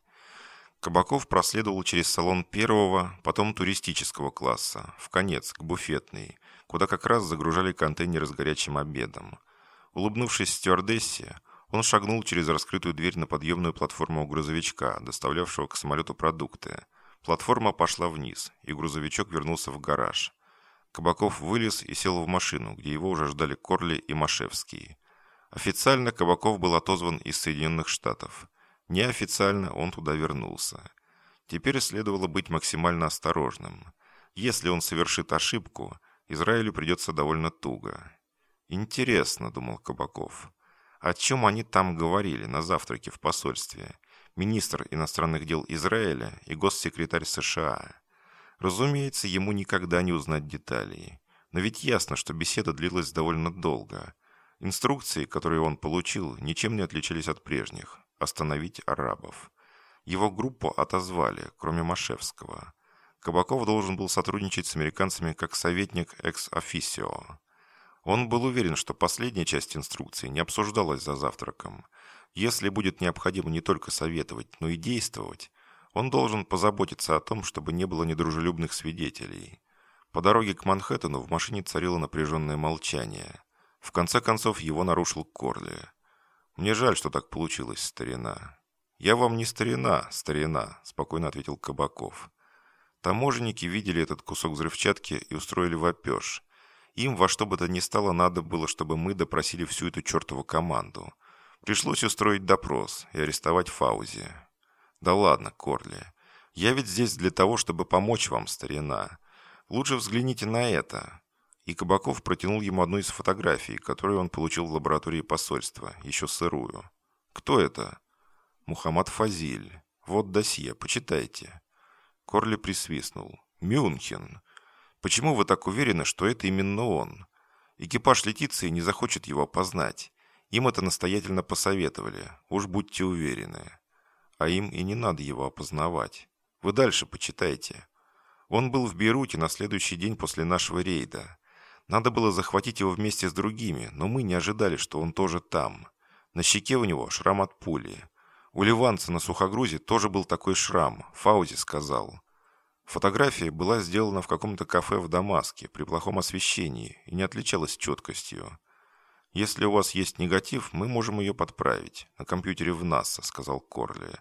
Кабаков проследовал через салон первого, потом туристического класса, в конец, к буфетной, куда как раз загружали контейнеры с горячим обедом. Улыбнувшись стюардессе, он шагнул через раскрытую дверь на подъемную платформу грузовичка, доставлявшего к самолету продукты. Платформа пошла вниз, и грузовичок вернулся в гараж. Кабаков вылез и сел в машину, где его уже ждали Корли и Машевский. Официально Кабаков был отозван из Соединенных Штатов. Неофициально он туда вернулся. Теперь следовало быть максимально осторожным. Если он совершит ошибку, Израилю придется довольно туго. «Интересно», — думал Кабаков, — «о чем они там говорили на завтраке в посольстве? Министр иностранных дел Израиля и госсекретарь США. Разумеется, ему никогда не узнать деталей. Но ведь ясно, что беседа длилась довольно долго. Инструкции, которые он получил, ничем не отличались от прежних. Остановить арабов. Его группу отозвали, кроме Машевского. Кабаков должен был сотрудничать с американцами как советник экс-офисио. Он был уверен, что последняя часть инструкции не обсуждалась за завтраком. Если будет необходимо не только советовать, но и действовать, он должен позаботиться о том, чтобы не было недружелюбных свидетелей. По дороге к Манхэттену в машине царило напряженное молчание. В конце концов его нарушил Корли. «Мне жаль, что так получилось, старина». «Я вам не старина, старина», – спокойно ответил Кабаков. Таможенники видели этот кусок взрывчатки и устроили вопеж. Им во что бы то ни стало надо было, чтобы мы допросили всю эту чертову команду. Пришлось устроить допрос и арестовать Фаузи. «Да ладно, Корли. Я ведь здесь для того, чтобы помочь вам, старина. Лучше взгляните на это». И Кабаков протянул ему одну из фотографий, которую он получил в лаборатории посольства, еще сырую. «Кто это?» «Мухаммад Фазиль. Вот досье, почитайте». Корли присвистнул. «Мюнхен. Почему вы так уверены, что это именно он? Экипаж Летиции не захочет его опознать. Им это настоятельно посоветовали. Уж будьте уверены» а им и не надо его опознавать. Вы дальше почитайте. Он был в Бейруте на следующий день после нашего рейда. Надо было захватить его вместе с другими, но мы не ожидали, что он тоже там. На щеке у него шрам от пули. У ливанца на сухогрузе тоже был такой шрам, Фаузи сказал. Фотография была сделана в каком-то кафе в Дамаске при плохом освещении и не отличалась четкостью. «Если у вас есть негатив, мы можем ее подправить. На компьютере в НАСА», — сказал Корли.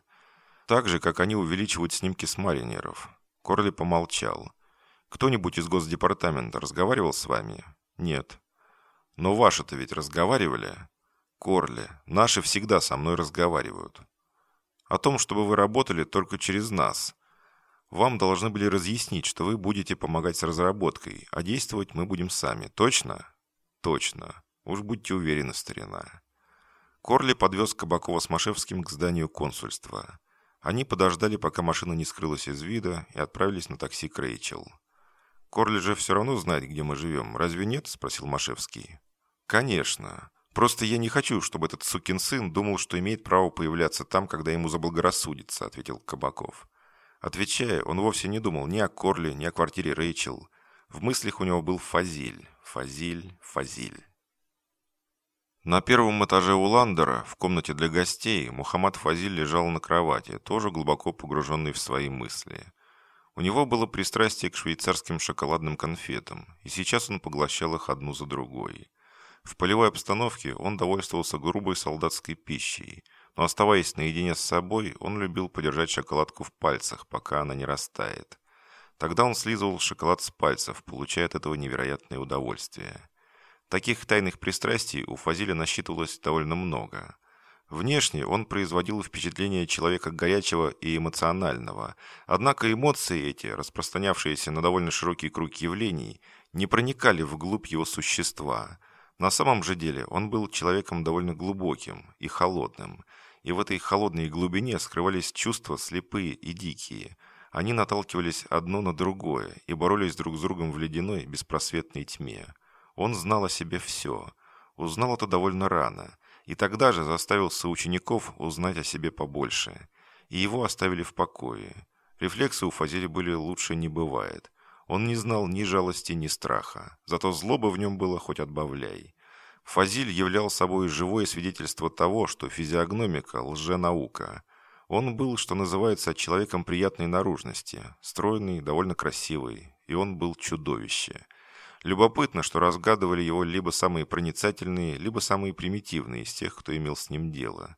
«Так же, как они увеличивают снимки с маринеров». Корли помолчал. «Кто-нибудь из Госдепартамента разговаривал с вами?» «Нет». «Но ваши-то ведь разговаривали?» «Корли, наши всегда со мной разговаривают». «О том, чтобы вы работали только через нас. Вам должны были разъяснить, что вы будете помогать с разработкой, а действовать мы будем сами. Точно?» «Точно». Уж будьте уверены, старина. Корли подвез Кабакова с Машевским к зданию консульства. Они подождали, пока машина не скрылась из вида, и отправились на такси к Рэйчел. «Корли же все равно знает, где мы живем, разве нет?» – спросил Машевский. «Конечно. Просто я не хочу, чтобы этот сукин сын думал, что имеет право появляться там, когда ему заблагорассудится», – ответил Кабаков. Отвечая, он вовсе не думал ни о Корли, ни о квартире Рэйчел. В мыслях у него был Фазиль, Фазиль, Фазиль. На первом этаже у Ландера, в комнате для гостей, Мухаммад Фазиль лежал на кровати, тоже глубоко погруженный в свои мысли. У него было пристрастие к швейцарским шоколадным конфетам, и сейчас он поглощал их одну за другой. В полевой обстановке он довольствовался грубой солдатской пищей, но оставаясь наедине с собой, он любил подержать шоколадку в пальцах, пока она не растает. Тогда он слизывал шоколад с пальцев, получая от этого невероятное удовольствие. Таких тайных пристрастий у Фазиля насчитывалось довольно много. Внешне он производил впечатление человека горячего и эмоционального, однако эмоции эти, распространявшиеся на довольно широкий круг явлений, не проникали вглубь его существа. На самом же деле он был человеком довольно глубоким и холодным, и в этой холодной глубине скрывались чувства слепые и дикие. Они наталкивались одно на другое и боролись друг с другом в ледяной беспросветной тьме. Он знал о себе все. Узнал это довольно рано. И тогда же заставил соучеников узнать о себе побольше. И его оставили в покое. Рефлексы у Фазиля были лучше не бывает. Он не знал ни жалости, ни страха. Зато злоба в нем было хоть отбавляй. Фазиль являл собой живое свидетельство того, что физиогномика – лженаука. Он был, что называется, человеком приятной наружности, стройный, довольно красивый, и он был чудовище – Любопытно, что разгадывали его либо самые проницательные, либо самые примитивные из тех, кто имел с ним дело.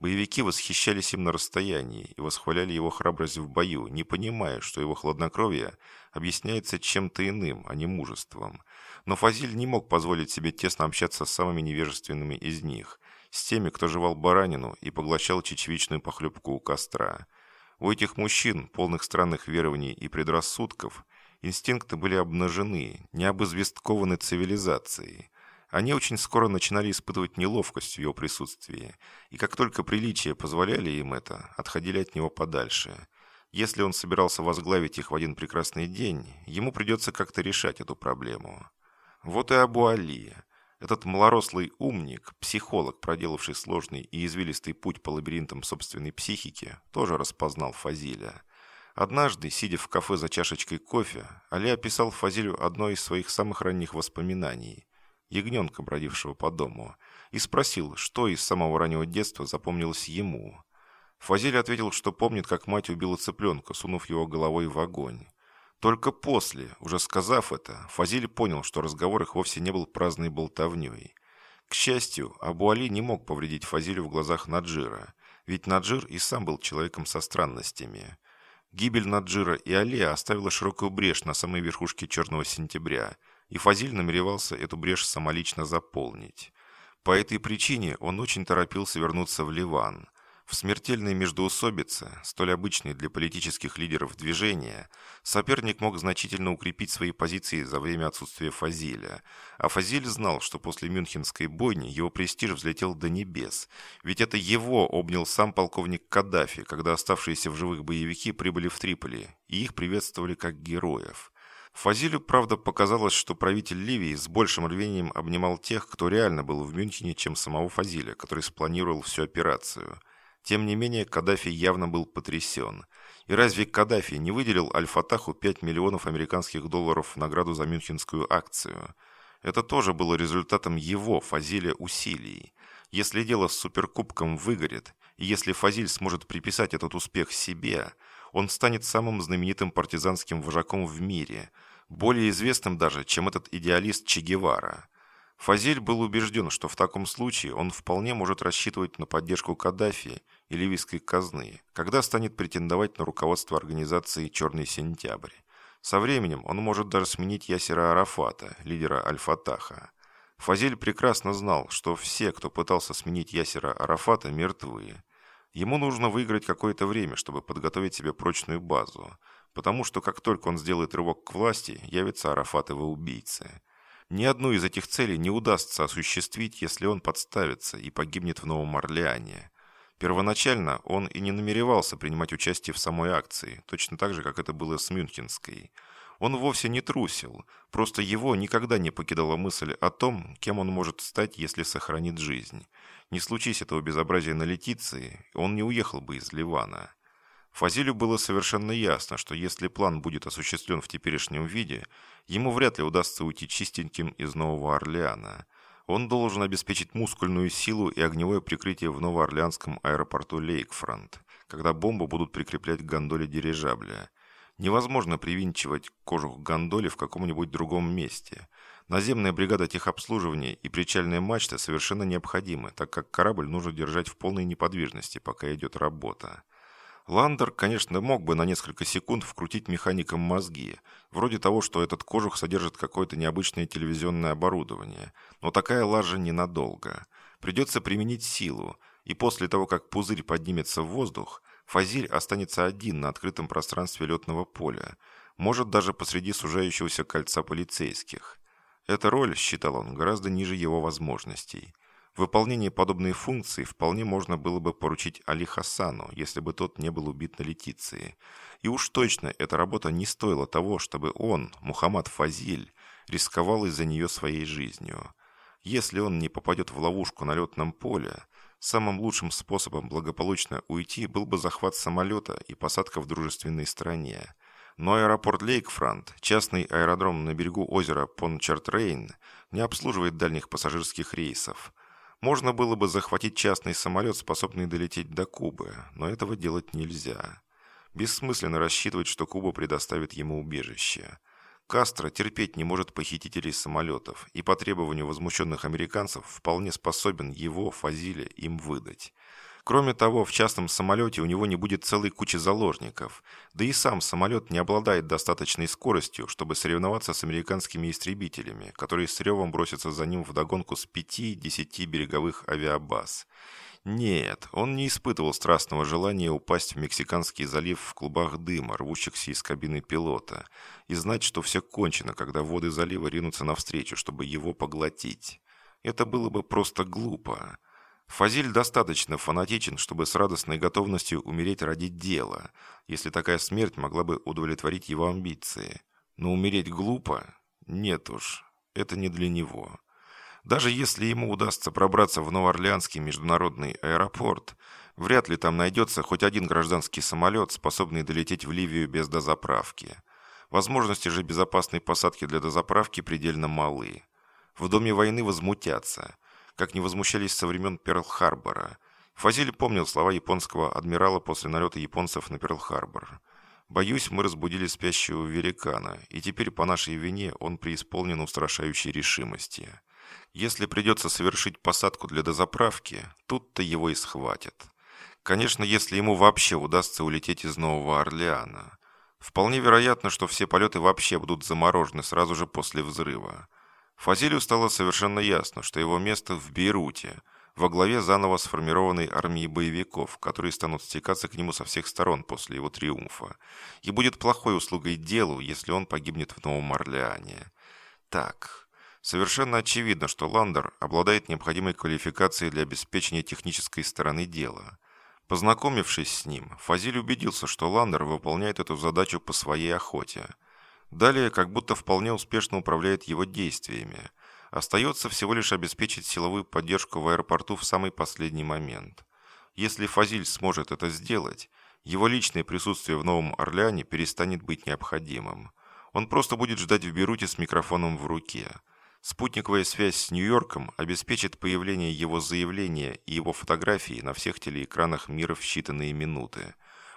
Боевики восхищались им на расстоянии и восхваляли его храбрость в бою, не понимая, что его хладнокровие объясняется чем-то иным, а не мужеством. Но Фазиль не мог позволить себе тесно общаться с самыми невежественными из них, с теми, кто жевал баранину и поглощал чечевичную похлебку у костра. У этих мужчин, полных странных верований и предрассудков, Инстинкты были обнажены, не обызвесткованы цивилизацией. Они очень скоро начинали испытывать неловкость в его присутствии, и как только приличия позволяли им это, отходили от него подальше. Если он собирался возглавить их в один прекрасный день, ему придется как-то решать эту проблему. Вот и Абу Али. Этот малорослый умник, психолог, проделавший сложный и извилистый путь по лабиринтам собственной психики, тоже распознал Фазиля. Однажды, сидя в кафе за чашечкой кофе, Али описал Фазилю одно из своих самых ранних воспоминаний – ягненка, бродившего по дому, и спросил, что из самого раннего детства запомнилось ему. Фазиль ответил, что помнит, как мать убила цыпленка, сунув его головой в огонь. Только после, уже сказав это, Фазиль понял, что разговор их вовсе не был праздной болтовней. К счастью, Абу Али не мог повредить Фазилю в глазах Наджира, ведь Наджир и сам был человеком со странностями. Гибель Наджира и Али оставила широкую брешь на самой верхушке Черного сентября, и Фазиль намеревался эту брешь самолично заполнить. По этой причине он очень торопился вернуться в Ливан. В смертельной междоусобице, столь обычной для политических лидеров движения, соперник мог значительно укрепить свои позиции за время отсутствия Фазиля. А Фазиль знал, что после Мюнхенской бойни его престиж взлетел до небес, ведь это его обнял сам полковник Каддафи, когда оставшиеся в живых боевики прибыли в Триполи, и их приветствовали как героев. Фазилю, правда, показалось, что правитель Ливии с большим рвением обнимал тех, кто реально был в Мюнхене, чем самого Фазиля, который спланировал всю операцию – тем не менее, Каддафи явно был потрясен. И разве Каддафи не выделил Аль-Фатаху 5 миллионов американских долларов в награду за мюнхенскую акцию? Это тоже было результатом его, Фазиля, усилий. Если дело с суперкубком выгорит, и если Фазиль сможет приписать этот успех себе, он станет самым знаменитым партизанским вожаком в мире, более известным даже, чем этот идеалист Че Гевара. Фазиль был убежден, что в таком случае он вполне может рассчитывать на поддержку Каддафи и ливийской казны, когда станет претендовать на руководство организации «Черный сентябрь». Со временем он может даже сменить Ясера Арафата, лидера Аль-Фатаха. Прекрасно знал, что все, кто пытался сменить Ясера Арафата, мертвы. Ему нужно выиграть какое-то время, чтобы подготовить себе прочную базу, потому что как только он сделает рывок к власти, явятся Арафатовы убийцы. Ни одну из этих целей не удастся осуществить, если он подставится и погибнет в Новом Орлеане. Первоначально он и не намеревался принимать участие в самой акции, точно так же, как это было с Мюнхенской. Он вовсе не трусил, просто его никогда не покидала мысль о том, кем он может стать, если сохранит жизнь. Не случись этого безобразия на Летиции, он не уехал бы из Ливана. Фазилю было совершенно ясно, что если план будет осуществлен в теперешнем виде, ему вряд ли удастся уйти чистеньким из Нового Орлеана. Он должен обеспечить мускульную силу и огневое прикрытие в Новоорлеанском аэропорту Лейкфронт, когда бомбу будут прикреплять к гондоле дирижабля. Невозможно привинчивать кожух гондоле в каком-нибудь другом месте. Наземная бригада техобслуживания и причальная мачта совершенно необходимы, так как корабль нужно держать в полной неподвижности, пока идет работа. Ландер, конечно, мог бы на несколько секунд вкрутить механикам мозги, вроде того, что этот кожух содержит какое-то необычное телевизионное оборудование, но такая лажа ненадолго. Придется применить силу, и после того, как пузырь поднимется в воздух, Фазиль останется один на открытом пространстве летного поля, может даже посреди сужающегося кольца полицейских. Эта роль, считал он, гораздо ниже его возможностей – Выполнение подобной функции вполне можно было бы поручить Али Хасану, если бы тот не был убит на Летиции. И уж точно эта работа не стоила того, чтобы он, Мухаммад Фазиль, рисковал из-за нее своей жизнью. Если он не попадет в ловушку на летном поле, самым лучшим способом благополучно уйти был бы захват самолета и посадка в дружественной стране. Но аэропорт Лейкфронт, частный аэродром на берегу озера Пончартрейн, не обслуживает дальних пассажирских рейсов – можно было бы захватить частный самолет, способный долететь до Кубы, но этого делать нельзя. Бессмысленно рассчитывать, что Куба предоставит ему убежище. Кастро терпеть не может похитителей самолетов, и по требованию возмущенных американцев вполне способен его, Фазиля, им выдать. Кроме того, в частном самолете у него не будет целой кучи заложников, да и сам самолет не обладает достаточной скоростью, чтобы соревноваться с американскими истребителями, которые с ревом бросятся за ним вдогонку с 5-10 береговых авиабаз. Нет, он не испытывал страстного желания упасть в Мексиканский залив в клубах дыма, рвущихся из кабины пилота, и знать, что все кончено, когда воды залива ринутся навстречу, чтобы его поглотить. Это было бы просто глупо. Фазиль достаточно фанатичен, чтобы с радостной готовностью умереть ради дела, если такая смерть могла бы удовлетворить его амбиции. Но умереть глупо? Нет уж, это не для него. Даже если ему удастся пробраться в Новоорлеанский международный аэропорт, вряд ли там найдется хоть один гражданский самолет, способный долететь в Ливию без дозаправки. Возможности же безопасной посадки для дозаправки предельно малы. В Доме войны возмутятся, как не возмущались со времен Перл-Харбора. Фазиль помнил слова японского адмирала после налета японцев на Перл-Харбор. «Боюсь, мы разбудили спящего великана, и теперь по нашей вине он преисполнен устрашающей решимости». Если придется совершить посадку для дозаправки, тут-то его и схватят. Конечно, если ему вообще удастся улететь из Нового Орлеана. Вполне вероятно, что все полеты вообще будут заморожены сразу же после взрыва. Фазилю стало совершенно ясно, что его место в Бейруте, во главе заново сформированной армии боевиков, которые станут стекаться к нему со всех сторон после его триумфа, и будет плохой услугой делу, если он погибнет в Новом Орлеане. Так, Совершенно очевидно, что Ландер обладает необходимой квалификацией для обеспечения технической стороны дела. Познакомившись с ним, Фазиль убедился, что Ландер выполняет эту задачу по своей охоте. Далее, как будто вполне успешно управляет его действиями. Остается всего лишь обеспечить силовую поддержку в аэропорту в самый последний момент. Если Фазиль сможет это сделать, его личное присутствие в Новом Орлеане перестанет быть необходимым. Он просто будет ждать в Беруте с микрофоном в руке – Спутниковая связь с Нью-Йорком обеспечит появление его заявления и его фотографии на всех телеэкранах мира в считанные минуты.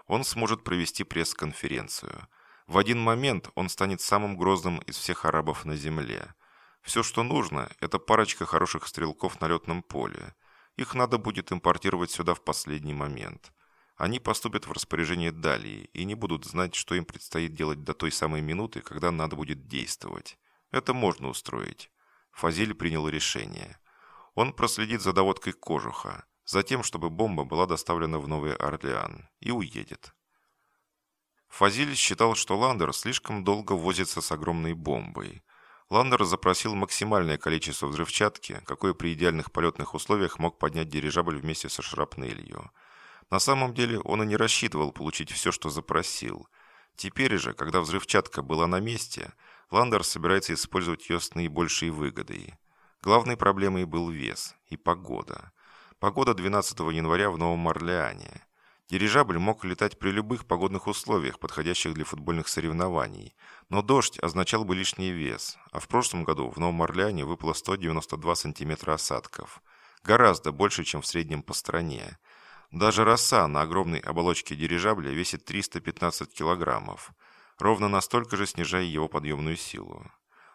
Он сможет провести пресс-конференцию. В один момент он станет самым грозным из всех арабов на земле. Все, что нужно, это парочка хороших стрелков на летном поле. Их надо будет импортировать сюда в последний момент. Они поступят в распоряжение Далии и не будут знать, что им предстоит делать до той самой минуты, когда надо будет действовать. Это можно устроить. Фазиль принял решение. Он проследит за доводкой кожуха, за тем, чтобы бомба была доставлена в Новый Орлеан, и уедет. Фазиль считал, что Ландер слишком долго возится с огромной бомбой. Ландер запросил максимальное количество взрывчатки, какое при идеальных полетных условиях мог поднять дирижабль вместе со шрапнелью. На самом деле он и не рассчитывал получить все, что запросил. Теперь же, когда взрывчатка была на месте – Ландер собирается использовать ее с наибольшей выгодой. Главной проблемой был вес и погода. Погода 12 января в Новом Орлеане. Дирижабль мог летать при любых погодных условиях, подходящих для футбольных соревнований, но дождь означал бы лишний вес, а в прошлом году в Новом Орлеане выпало 192 сантиметра осадков. Гораздо больше, чем в среднем по стране. Даже роса на огромной оболочке дирижабля весит 315 килограммов ровно настолько же снижая его подъемную силу.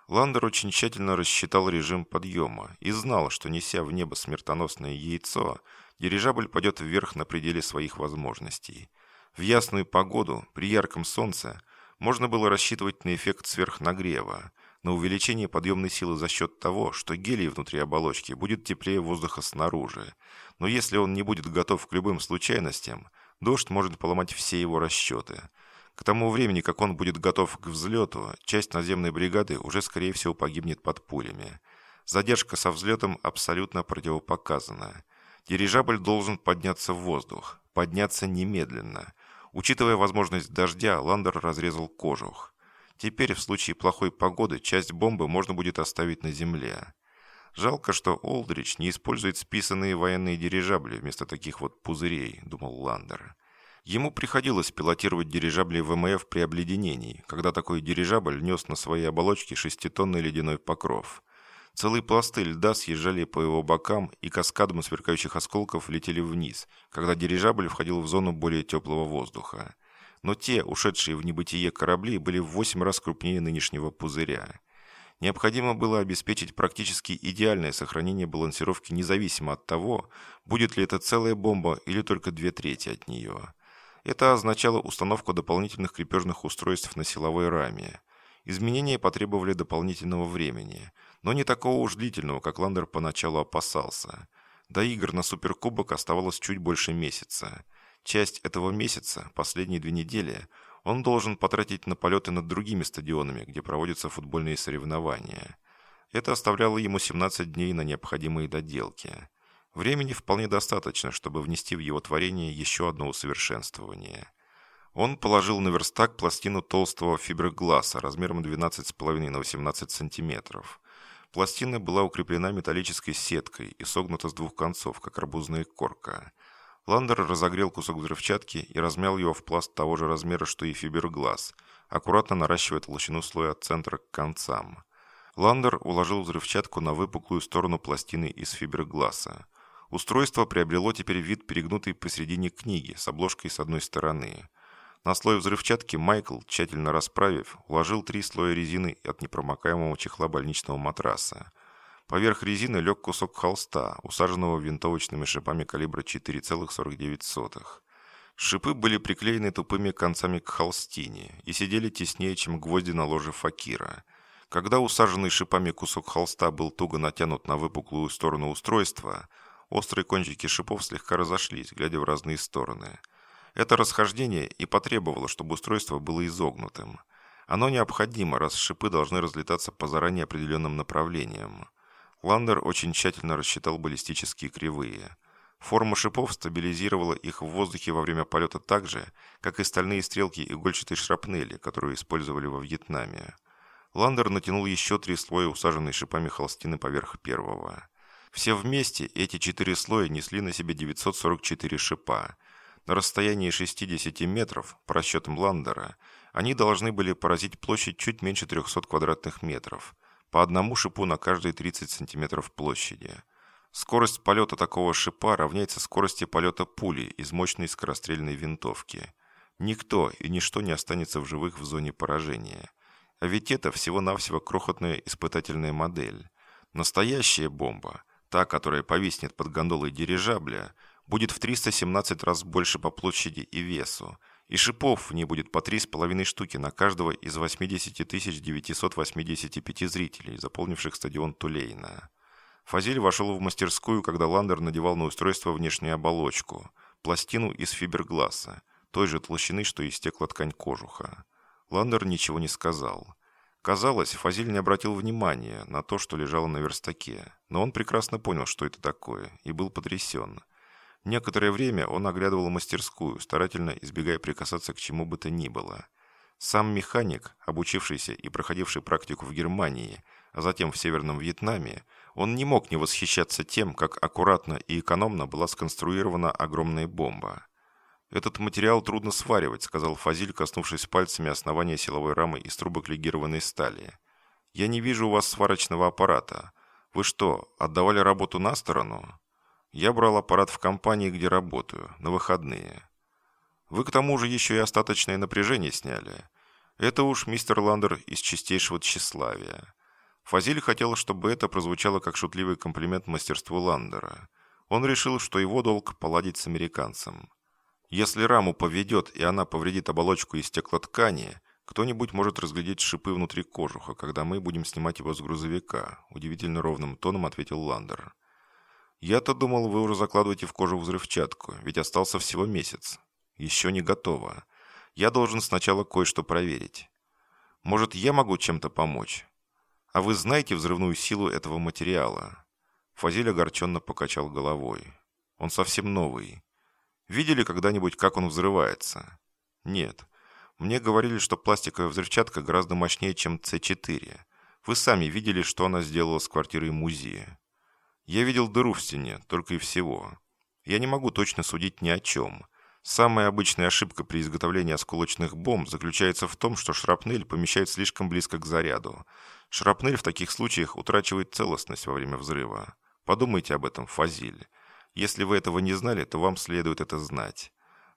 Ландер очень тщательно рассчитал режим подъема и знал, что неся в небо смертоносное яйцо, дирижабль пойдет вверх на пределе своих возможностей. В ясную погоду, при ярком солнце, можно было рассчитывать на эффект сверхнагрева, на увеличение подъемной силы за счет того, что гелий внутри оболочки будет теплее воздуха снаружи. Но если он не будет готов к любым случайностям, дождь может поломать все его расчеты – к тому времени, как он будет готов к взлету, часть наземной бригады уже, скорее всего, погибнет под пулями. Задержка со взлетом абсолютно противопоказана. Дирижабль должен подняться в воздух. Подняться немедленно. Учитывая возможность дождя, Ландер разрезал кожух. Теперь, в случае плохой погоды, часть бомбы можно будет оставить на земле. Жалко, что Олдрич не использует списанные военные дирижабли вместо таких вот пузырей, думал Ландер. Ему приходилось пилотировать дирижабли ВМФ при обледенении, когда такой дирижабль нес на своей оболочке шеститонный ледяной покров. Целые пласты льда съезжали по его бокам и каскадом сверкающих осколков летели вниз, когда дирижабль входил в зону более теплого воздуха. Но те, ушедшие в небытие корабли, были в 8 раз крупнее нынешнего пузыря. Необходимо было обеспечить практически идеальное сохранение балансировки независимо от того, будет ли это целая бомба или только две трети от нее. Это означало установку дополнительных крепежных устройств на силовой раме. Изменения потребовали дополнительного времени, но не такого уж длительного, как Ландер поначалу опасался. До игр на Суперкубок оставалось чуть больше месяца. Часть этого месяца, последние две недели, он должен потратить на полеты над другими стадионами, где проводятся футбольные соревнования. Это оставляло ему 17 дней на необходимые доделки. Времени вполне достаточно, чтобы внести в его творение еще одно усовершенствование. Он положил на верстак пластину толстого фиброгласа размером 12,5 на 18 сантиметров. Пластина была укреплена металлической сеткой и согнута с двух концов, как арбузная корка. Ландер разогрел кусок взрывчатки и размял его в пласт того же размера, что и фиберглаз, аккуратно наращивая толщину слоя от центра к концам. Ландер уложил взрывчатку на выпуклую сторону пластины из фибергласа. Устройство приобрело теперь вид перегнутой посередине книги с обложкой с одной стороны. На слой взрывчатки Майкл, тщательно расправив, уложил три слоя резины от непромокаемого чехла больничного матраса. Поверх резины лег кусок холста, усаженного винтовочными шипами калибра 4,49. Шипы были приклеены тупыми концами к холстине и сидели теснее, чем гвозди на ложе факира. Когда усаженный шипами кусок холста был туго натянут на выпуклую сторону устройства, Острые кончики шипов слегка разошлись, глядя в разные стороны. Это расхождение и потребовало, чтобы устройство было изогнутым. Оно необходимо, раз шипы должны разлетаться по заранее определенным направлениям. Ландер очень тщательно рассчитал баллистические кривые. Форма шипов стабилизировала их в воздухе во время полета так же, как и стальные стрелки игольчатой шрапнели, которую использовали во Вьетнаме. Ландер натянул еще три слоя усаженной шипами холстины поверх первого. Все вместе эти четыре слоя несли на себе 944 шипа. На расстоянии 60 метров, по расчетам Ландера, они должны были поразить площадь чуть меньше 300 квадратных метров, по одному шипу на каждые 30 сантиметров площади. Скорость полета такого шипа равняется скорости полета пули из мощной скорострельной винтовки. Никто и ничто не останется в живых в зоне поражения. А ведь это всего-навсего крохотная испытательная модель. Настоящая бомба – Та, которая повиснет под гондолой дирижабля, будет в 317 раз больше по площади и весу, и шипов в ней будет по 3,5 штуки на каждого из 80 985 зрителей, заполнивших стадион Тулейна. Фазиль вошел в мастерскую, когда Ландер надевал на устройство внешнюю оболочку, пластину из фибергласа, той же толщины, что и стеклоткань кожуха. Ландер ничего не сказал. Казалось, Фазиль не обратил внимания на то, что лежало на верстаке, но он прекрасно понял, что это такое, и был потрясен. Некоторое время он оглядывал мастерскую, старательно избегая прикасаться к чему бы то ни было. Сам механик, обучившийся и проходивший практику в Германии, а затем в Северном Вьетнаме, он не мог не восхищаться тем, как аккуратно и экономно была сконструирована огромная бомба. «Этот материал трудно сваривать», — сказал Фазиль, коснувшись пальцами основания силовой рамы из трубок легированной стали. «Я не вижу у вас сварочного аппарата. Вы что, отдавали работу на сторону?» «Я брал аппарат в компании, где работаю, на выходные». «Вы к тому же еще и остаточное напряжение сняли. Это уж мистер Ландер из чистейшего тщеславия». Фазиль хотел, чтобы это прозвучало как шутливый комплимент мастерству Ландера. Он решил, что его долг поладить с американцем. Если раму поведет и она повредит оболочку из стеклоткани, кто-нибудь может разглядеть шипы внутри кожуха, когда мы будем снимать его с грузовика», – удивительно ровным тоном ответил Ландер. «Я-то думал, вы уже закладываете в кожу взрывчатку, ведь остался всего месяц. Еще не готово. Я должен сначала кое-что проверить. Может, я могу чем-то помочь? А вы знаете взрывную силу этого материала?» Фазиль огорченно покачал головой. «Он совсем новый. Видели когда-нибудь, как он взрывается? Нет. Мне говорили, что пластиковая взрывчатка гораздо мощнее, чем С4. Вы сами видели, что она сделала с квартирой музея. Я видел дыру в стене, только и всего. Я не могу точно судить ни о чем. Самая обычная ошибка при изготовлении осколочных бомб заключается в том, что шрапнель помещают слишком близко к заряду. Шрапнель в таких случаях утрачивает целостность во время взрыва. Подумайте об этом, Фазиль. Если вы этого не знали, то вам следует это знать.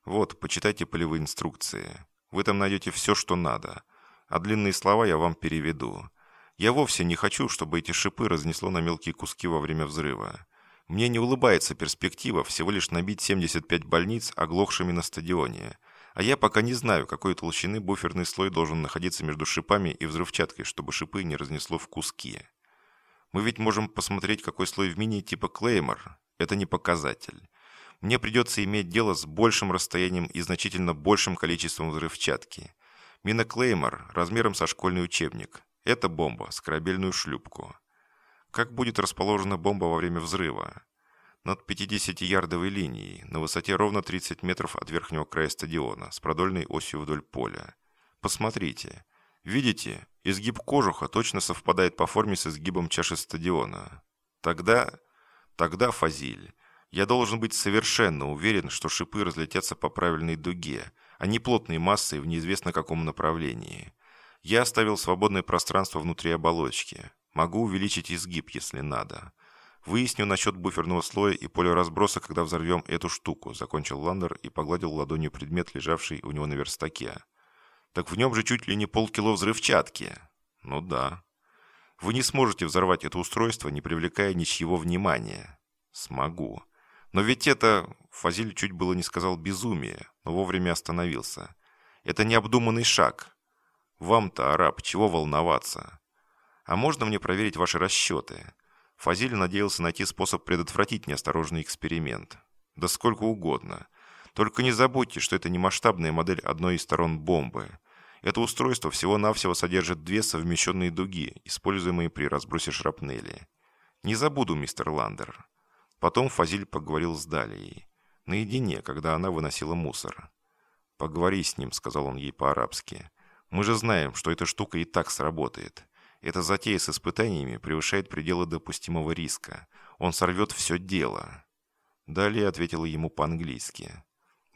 Вот, почитайте полевые инструкции. Вы там найдете все, что надо. А длинные слова я вам переведу. Я вовсе не хочу, чтобы эти шипы разнесло на мелкие куски во время взрыва. Мне не улыбается перспектива всего лишь набить 75 больниц оглохшими на стадионе. А я пока не знаю, какой толщины буферный слой должен находиться между шипами и взрывчаткой, чтобы шипы не разнесло в куски. Мы ведь можем посмотреть, какой слой в мини типа Клеймор, это не показатель. Мне придется иметь дело с большим расстоянием и значительно большим количеством взрывчатки. Мина Клеймор размером со школьный учебник. Это бомба с корабельную шлюпку. Как будет расположена бомба во время взрыва? Над 50-ярдовой линией, на высоте ровно 30 метров от верхнего края стадиона, с продольной осью вдоль поля. Посмотрите. Видите, изгиб кожуха точно совпадает по форме с изгибом чаши стадиона. Тогда, тогда, Фазиль, я должен быть совершенно уверен, что шипы разлетятся по правильной дуге, а не плотной массой в неизвестно каком направлении. Я оставил свободное пространство внутри оболочки. Могу увеличить изгиб, если надо. Выясню насчет буферного слоя и поля разброса, когда взорвем эту штуку», — закончил Ландер и погладил ладонью предмет, лежавший у него на верстаке. «Так в нем же чуть ли не полкило взрывчатки». «Ну да». «Вы не сможете взорвать это устройство, не привлекая ничьего внимания». «Смогу». «Но ведь это...» Фазиль чуть было не сказал «безумие», но вовремя остановился. «Это необдуманный шаг. Вам-то, араб, чего волноваться? А можно мне проверить ваши расчеты?» Фазиль надеялся найти способ предотвратить неосторожный эксперимент. Да сколько угодно. Только не забудьте, что это не масштабная модель одной из сторон бомбы. Это устройство всего-навсего содержит две совмещенные дуги, используемые при разбросе шрапнели. Не забуду, мистер Ландер. Потом Фазиль поговорил с Далией. Наедине, когда она выносила мусор. «Поговори с ним», — сказал он ей по-арабски. «Мы же знаем, что эта штука и так сработает. Эта затея с испытаниями превышает пределы допустимого риска. Он сорвет все дело. Далее ответила ему по-английски.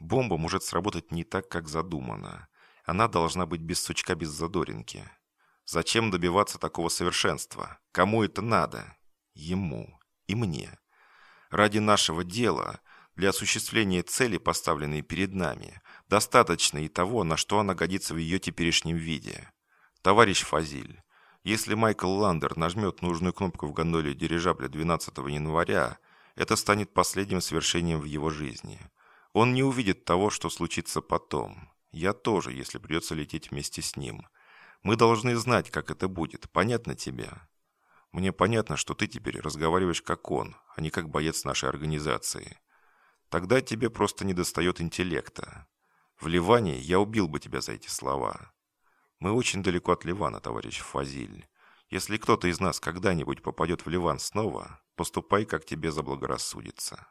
Бомба может сработать не так, как задумано. Она должна быть без сучка, без задоринки. Зачем добиваться такого совершенства? Кому это надо? Ему и мне. Ради нашего дела, для осуществления цели, поставленной перед нами, достаточно и того, на что она годится в ее теперешнем виде. Товарищ Фазиль, если Майкл Ландер нажмет нужную кнопку в гондоле дирижабля 12 января, это станет последним свершением в его жизни. Он не увидит того, что случится потом. Я тоже, если придется лететь вместе с ним. Мы должны знать, как это будет. Понятно тебе? Мне понятно, что ты теперь разговариваешь как он, а не как боец нашей организации. Тогда тебе просто недостает интеллекта. В Ливане я убил бы тебя за эти слова. Мы очень далеко от Ливана, товарищ Фазиль. Если кто-то из нас когда-нибудь попадет в Ливан снова, поступай, как тебе заблагорассудится.